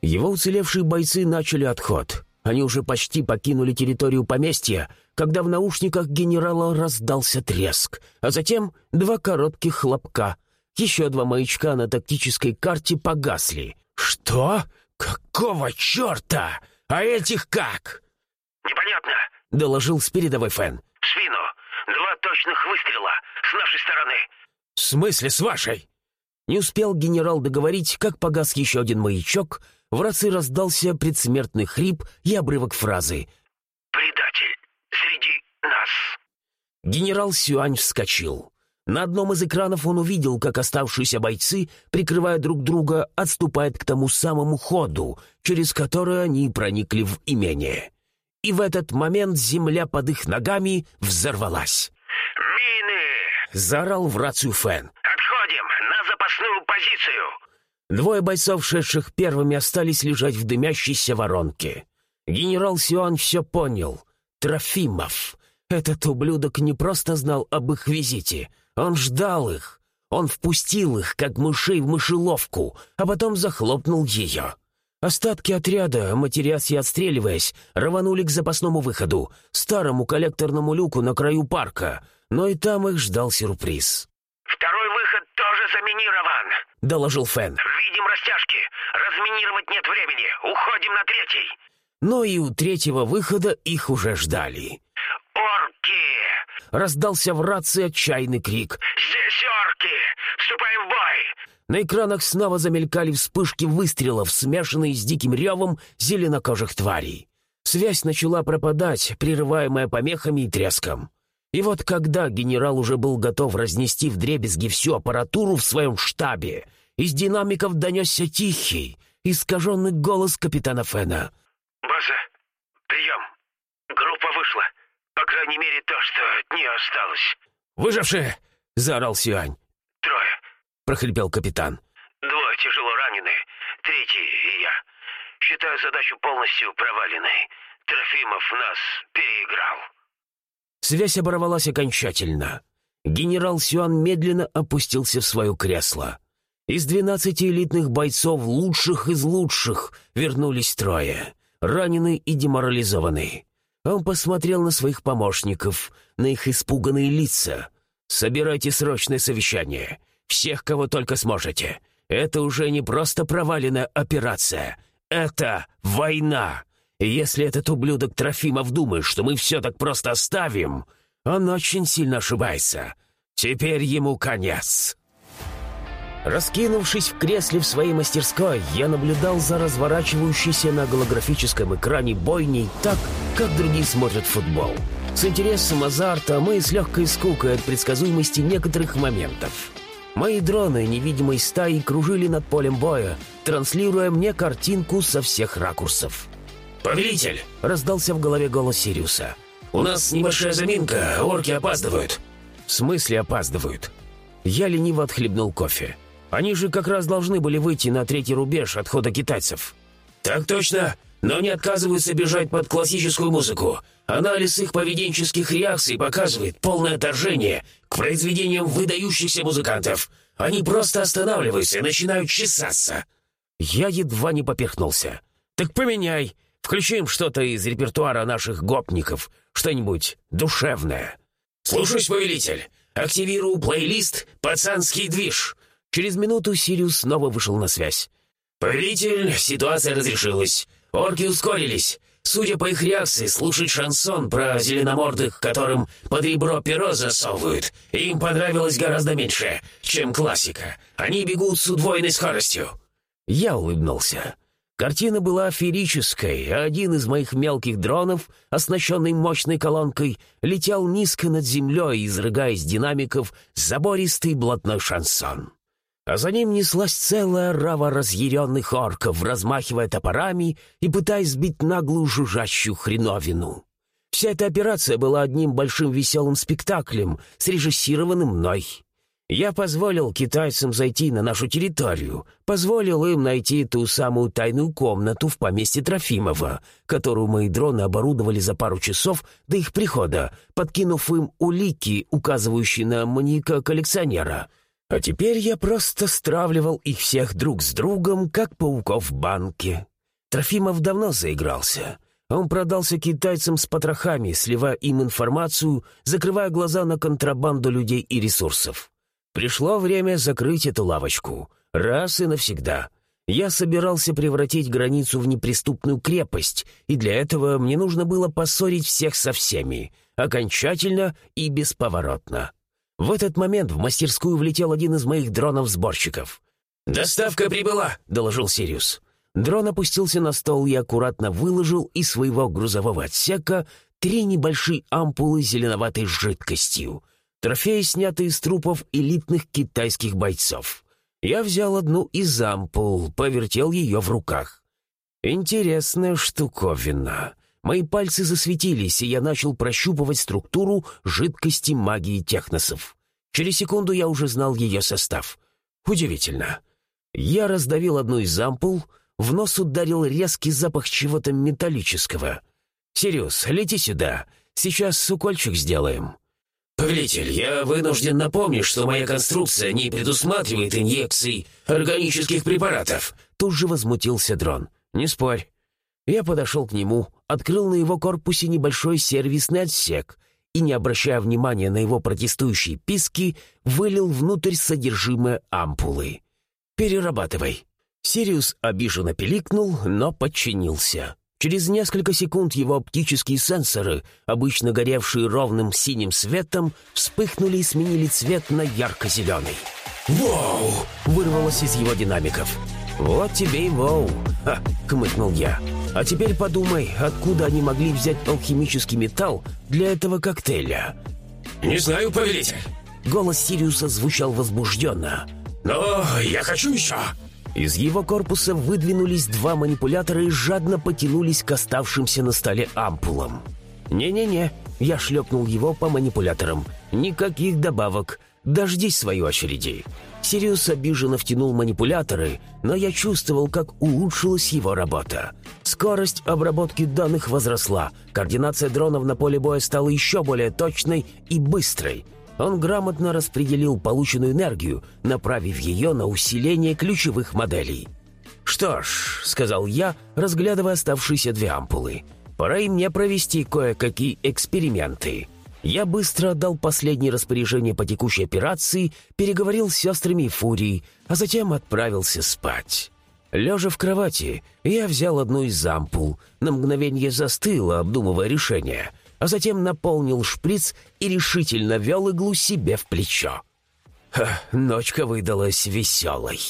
[SPEAKER 3] Его уцелевшие бойцы начали отход. Они уже почти покинули территорию поместья, когда в наушниках генерала раздался треск, а затем два коротких хлопка. Еще два маячка на тактической карте погасли — «Что? Какого черта? А этих как?»
[SPEAKER 2] «Непонятно», —
[SPEAKER 3] доложил спиридовый фэн.
[SPEAKER 2] «Свину. Два точных выстрела. С нашей стороны».
[SPEAKER 3] «В смысле с вашей?» Не успел генерал договорить, как погас еще один маячок, в рации раздался предсмертный хрип и обрывок фразы.
[SPEAKER 2] «Предатель среди нас».
[SPEAKER 3] Генерал Сюань вскочил. На одном из экранов он увидел, как оставшиеся бойцы, прикрывая друг друга, отступают к тому самому ходу, через который они проникли в имение. И в этот момент земля под их ногами взорвалась.
[SPEAKER 2] «Мины!»
[SPEAKER 3] — заорал в рацию Фэн.
[SPEAKER 2] «Отходим! На запасную позицию!»
[SPEAKER 3] Двое бойцов, шедших первыми, остались лежать в дымящейся воронке. Генерал Сюан все понял. Трофимов. Этот ублюдок не просто знал об их визите — он ждал их. Он впустил их, как мышей в мышеловку, а потом захлопнул ее. Остатки отряда, матерясь и отстреливаясь, рванули к запасному выходу, старому коллекторному люку на краю парка, но и там их ждал сюрприз.
[SPEAKER 2] «Второй выход тоже заминирован», —
[SPEAKER 3] доложил Фэн.
[SPEAKER 2] «Видим растяжки. Разминировать нет времени. Уходим на третий».
[SPEAKER 3] Но и у третьего выхода их уже ждали.
[SPEAKER 2] «Орки!»
[SPEAKER 3] Раздался в рации отчаянный крик.
[SPEAKER 2] «Здесь орки! Вступаем в бой!»
[SPEAKER 3] На экранах снова замелькали вспышки выстрелов, смешанные с диким ревом зеленокожих тварей. Связь начала пропадать, прерываемая помехами и треском. И вот когда генерал уже был готов разнести вдребезги всю аппаратуру в своем штабе, из динамиков донесся тихий, искаженный голос капитана Фена.
[SPEAKER 2] «База, прием. Группа вышла. По крайней мере, то, что от нее осталось».
[SPEAKER 3] «Выжившие!» — заорал Сюань. Прохрипел капитан.
[SPEAKER 2] «Двое тяжело ранены, третий и я. Считаю задачу полностью проваленной.
[SPEAKER 4] Трофимов нас переиграл».
[SPEAKER 3] Связь оборвалась окончательно. Генерал Сюан медленно опустился в свое кресло. Из двенадцати элитных бойцов, лучших из лучших, вернулись трое, раненые и деморализованные. Он посмотрел на своих помощников, на их испуганные лица. «Собирайте срочное совещание. Всех, кого только сможете. Это уже не просто проваленная операция. Это война. И если этот ублюдок Трофимов думает, что мы все так просто оставим, он очень сильно ошибается. Теперь ему конец». Раскинувшись в кресле в своей мастерской, я наблюдал за разворачивающейся на голографическом экране бойней так, как другие смотрят футбол. С интересом, азартом и с легкой скукой от предсказуемости некоторых моментов. Мои дроны невидимой стаи кружили над полем боя, транслируя мне картинку со всех ракурсов.
[SPEAKER 1] «Повелитель!»
[SPEAKER 3] — раздался в голове голос Сириуса.
[SPEAKER 1] «У нас небольшая заминка, орки опаздывают».
[SPEAKER 3] «В смысле опаздывают?» Я лениво отхлебнул кофе. Они же как раз должны были выйти на третий рубеж отхода китайцев».
[SPEAKER 1] «Так точно, но не отказываются бежать под классическую музыку. Анализ их поведенческих реакций показывает полное отторжение к произведениям выдающихся музыкантов. Они просто останавливаются и начинают чесаться».
[SPEAKER 3] Я едва не поперхнулся. «Так поменяй. Включим что-то из репертуара наших гопников. Что-нибудь душевное».
[SPEAKER 1] «Слушаюсь, повелитель. Активирую плейлист «Пацанский движ».
[SPEAKER 3] Через минуту Сириус снова вышел на связь.
[SPEAKER 1] «Повелитель, ситуация разрешилась. Орки ускорились. Судя по их реакции, слушать шансон про зеленомордых, которым под ребро перо засовывают, им понравилось гораздо меньше, чем классика. Они бегут с удвоенной скоростью».
[SPEAKER 3] Я улыбнулся. Картина была феерической, а один из моих мелких дронов, оснащенный мощной колонкой, летел низко над землей, изрыгая из динамиков забористый блатной шансон а за ним неслась целая рава разъяренных орков, размахивая топорами и пытаясь сбить наглую жужжащую хреновину. Вся эта операция была одним большим веселым спектаклем, срежиссированным мной. Я позволил китайцам зайти на нашу территорию, позволил им найти ту самую тайную комнату в поместье Трофимова, которую мои дроны оборудовали за пару часов до их прихода, подкинув им улики, указывающие на маньяка-коллекционера — а теперь я просто стравливал их всех друг с другом, как пауков в банке. Трофимов давно заигрался. Он продался китайцам с потрохами, сливая им информацию, закрывая глаза на контрабанду людей и ресурсов. Пришло время закрыть эту лавочку. Раз и навсегда. Я собирался превратить границу в неприступную крепость, и для этого мне нужно было поссорить всех со всеми, окончательно и бесповоротно. В этот момент в мастерскую влетел один из моих дронов-сборщиков.
[SPEAKER 1] «Доставка прибыла», — доложил Сириус.
[SPEAKER 3] Дрон опустился на стол и аккуратно выложил из своего грузового отсека три небольшие ампулы зеленоватой жидкостью. Трофеи, снятые из трупов элитных китайских бойцов. Я взял одну из ампул, повертел ее в руках. Интересная штуковина. Мои пальцы засветились, и я начал прощупывать структуру жидкости магии техносов. Через секунду я уже знал ее состав. Удивительно. Я раздавил одну из ампул, в нос ударил резкий запах чего-то металлического. «Сириус, лети сюда. Сейчас укольчик сделаем».
[SPEAKER 1] «Повелитель, я вынужден напомнить, что моя конструкция не предусматривает инъекций органических препаратов».
[SPEAKER 3] Тут же возмутился дрон. «Не спорь. Я подошел к нему, открыл на его корпусе небольшой сервисный отсек и, не обращая внимания на его протестующие писки, вылил внутрь содержимое ампулы. «Перерабатывай». Сириус обиженно пиликнул, но подчинился. Через несколько секунд его оптические сенсоры, обычно горевшие ровным синим светом, вспыхнули и сменили цвет на ярко-зеленый.
[SPEAKER 1] «Вау!»
[SPEAKER 3] — вырвалось из его динамиков. «Вот тебе и воу!» — хмыкнул я. «А теперь подумай, откуда они могли взять алхимический металл для этого коктейля?»
[SPEAKER 1] «Не знаю, повелитель!»
[SPEAKER 3] Голос Сириуса звучал возбужденно.
[SPEAKER 1] «Но я хочу еще!»
[SPEAKER 3] Из его корпуса выдвинулись два манипулятора и жадно потянулись к оставшимся на столе ампулам. «Не-не-не», — я шлепнул его по манипуляторам. «Никаких добавок. Дождись своей очереди». Сириус обиженно втянул манипуляторы, но я чувствовал, как улучшилась его работа. Скоро Скорость обработки данных возросла, координация дронов на поле боя стала еще более точной и быстрой. Он грамотно распределил полученную энергию, направив ее на усиление ключевых моделей. «Что ж», — сказал я, разглядывая оставшиеся две ампулы, «пора и мне провести кое-какие эксперименты». Я быстро отдал последнее распоряжение по текущей операции, переговорил с сестрами Фурии, а затем отправился спать. Лежа в кровати, я взял одну из ампул, на мгновение застыл, обдумывая решение, а затем наполнил шприц и решительно вел иглу себе в плечо. Ха, ночка выдалась веселой.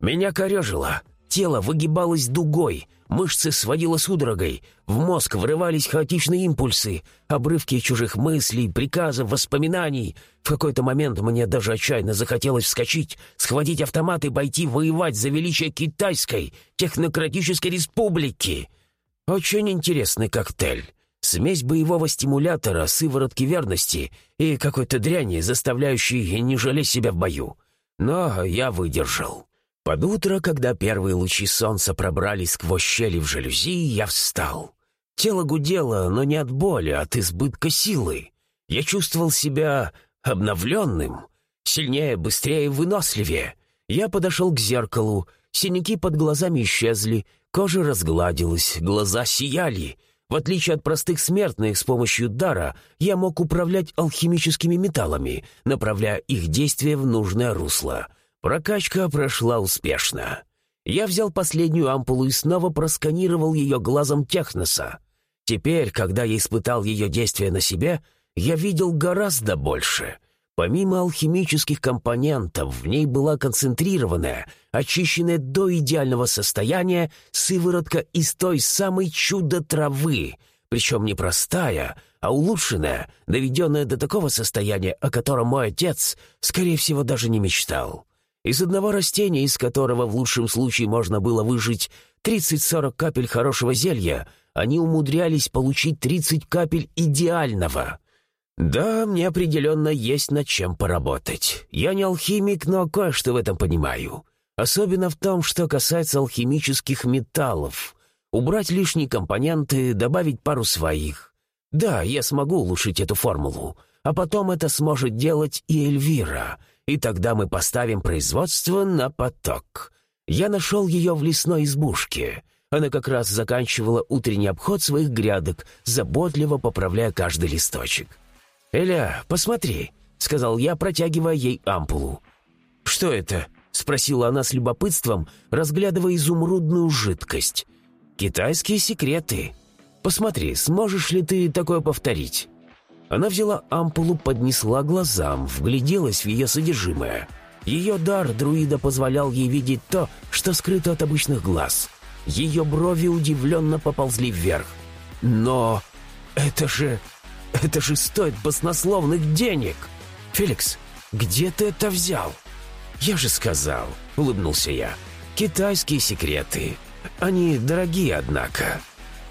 [SPEAKER 3] Меня корежило, тело выгибалось дугой, Мышцы сводило судорогой, в мозг врывались хаотичные импульсы, обрывки чужих мыслей, приказов, воспоминаний. В какой-то момент мне даже отчаянно захотелось вскочить, схватить автомат и пойти воевать за величие Китайской технократической республики. Очень интересный коктейль. Смесь боевого стимулятора, сыворотки верности и какой-то дряни, заставляющей не жалеть себя в бою. Но я выдержал. Под утро, когда первые лучи солнца пробрались сквозь щели в жалюзи, я встал. Тело гудело, но не от боли, а от избытка силы. Я чувствовал себя обновленным, сильнее, быстрее, выносливее. Я подошел к зеркалу, синяки под глазами исчезли, кожа разгладилась, глаза сияли. В отличие от простых смертных, с помощью дара я мог управлять алхимическими металлами, направляя их действие в нужное русло — Прокачка прошла успешно. Я взял последнюю ампулу и снова просканировал ее глазом Техноса. Теперь, когда я испытал ее действие на себе, я видел гораздо больше. Помимо алхимических компонентов, в ней была концентрированная, очищенная до идеального состояния сыворотка из той самой чудо-травы, причем не простая, а улучшенная, доведенная до такого состояния, о котором мой отец, скорее всего, даже не мечтал. Из одного растения, из которого в лучшем случае можно было выжить 30-40 капель хорошего зелья, они умудрялись получить 30 капель идеального. Да, мне определенно есть над чем поработать. Я не алхимик, но кое-что в этом понимаю. Особенно в том, что касается алхимических металлов. Убрать лишние компоненты, добавить пару своих. Да, я смогу улучшить эту формулу, а потом это сможет делать и Эльвира — и тогда мы поставим производство на поток. Я нашел ее в лесной избушке. Она как раз заканчивала утренний обход своих грядок, заботливо поправляя каждый листочек. «Эля, посмотри», — сказал я, протягивая ей ампулу. «Что это?» — спросила она с любопытством, разглядывая изумрудную жидкость. «Китайские секреты. Посмотри, сможешь ли ты такое повторить?» Она взяла ампулу, поднесла глазам, вгляделась в ее содержимое. Ее дар друида позволял ей видеть то, что скрыто от обычных глаз. Ее брови удивленно поползли вверх. «Но это же... это же стоит баснословных денег! Феликс, где ты это взял?» «Я же сказал», — улыбнулся я. «Китайские секреты. Они дорогие, однако».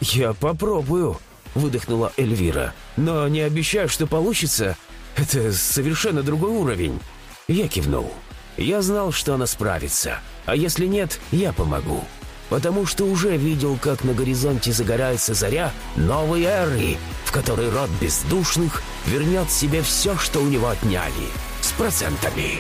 [SPEAKER 3] «Я попробую», — выдохнула Эльвира. «Но не обещаю, что получится. Это совершенно другой уровень». Я кивнул. Я знал, что она справится. А если нет, я помогу. Потому что уже видел, как на горизонте загорается заря новой эры, в которой род бездушных вернет себе все, что у него отняли. С процентами.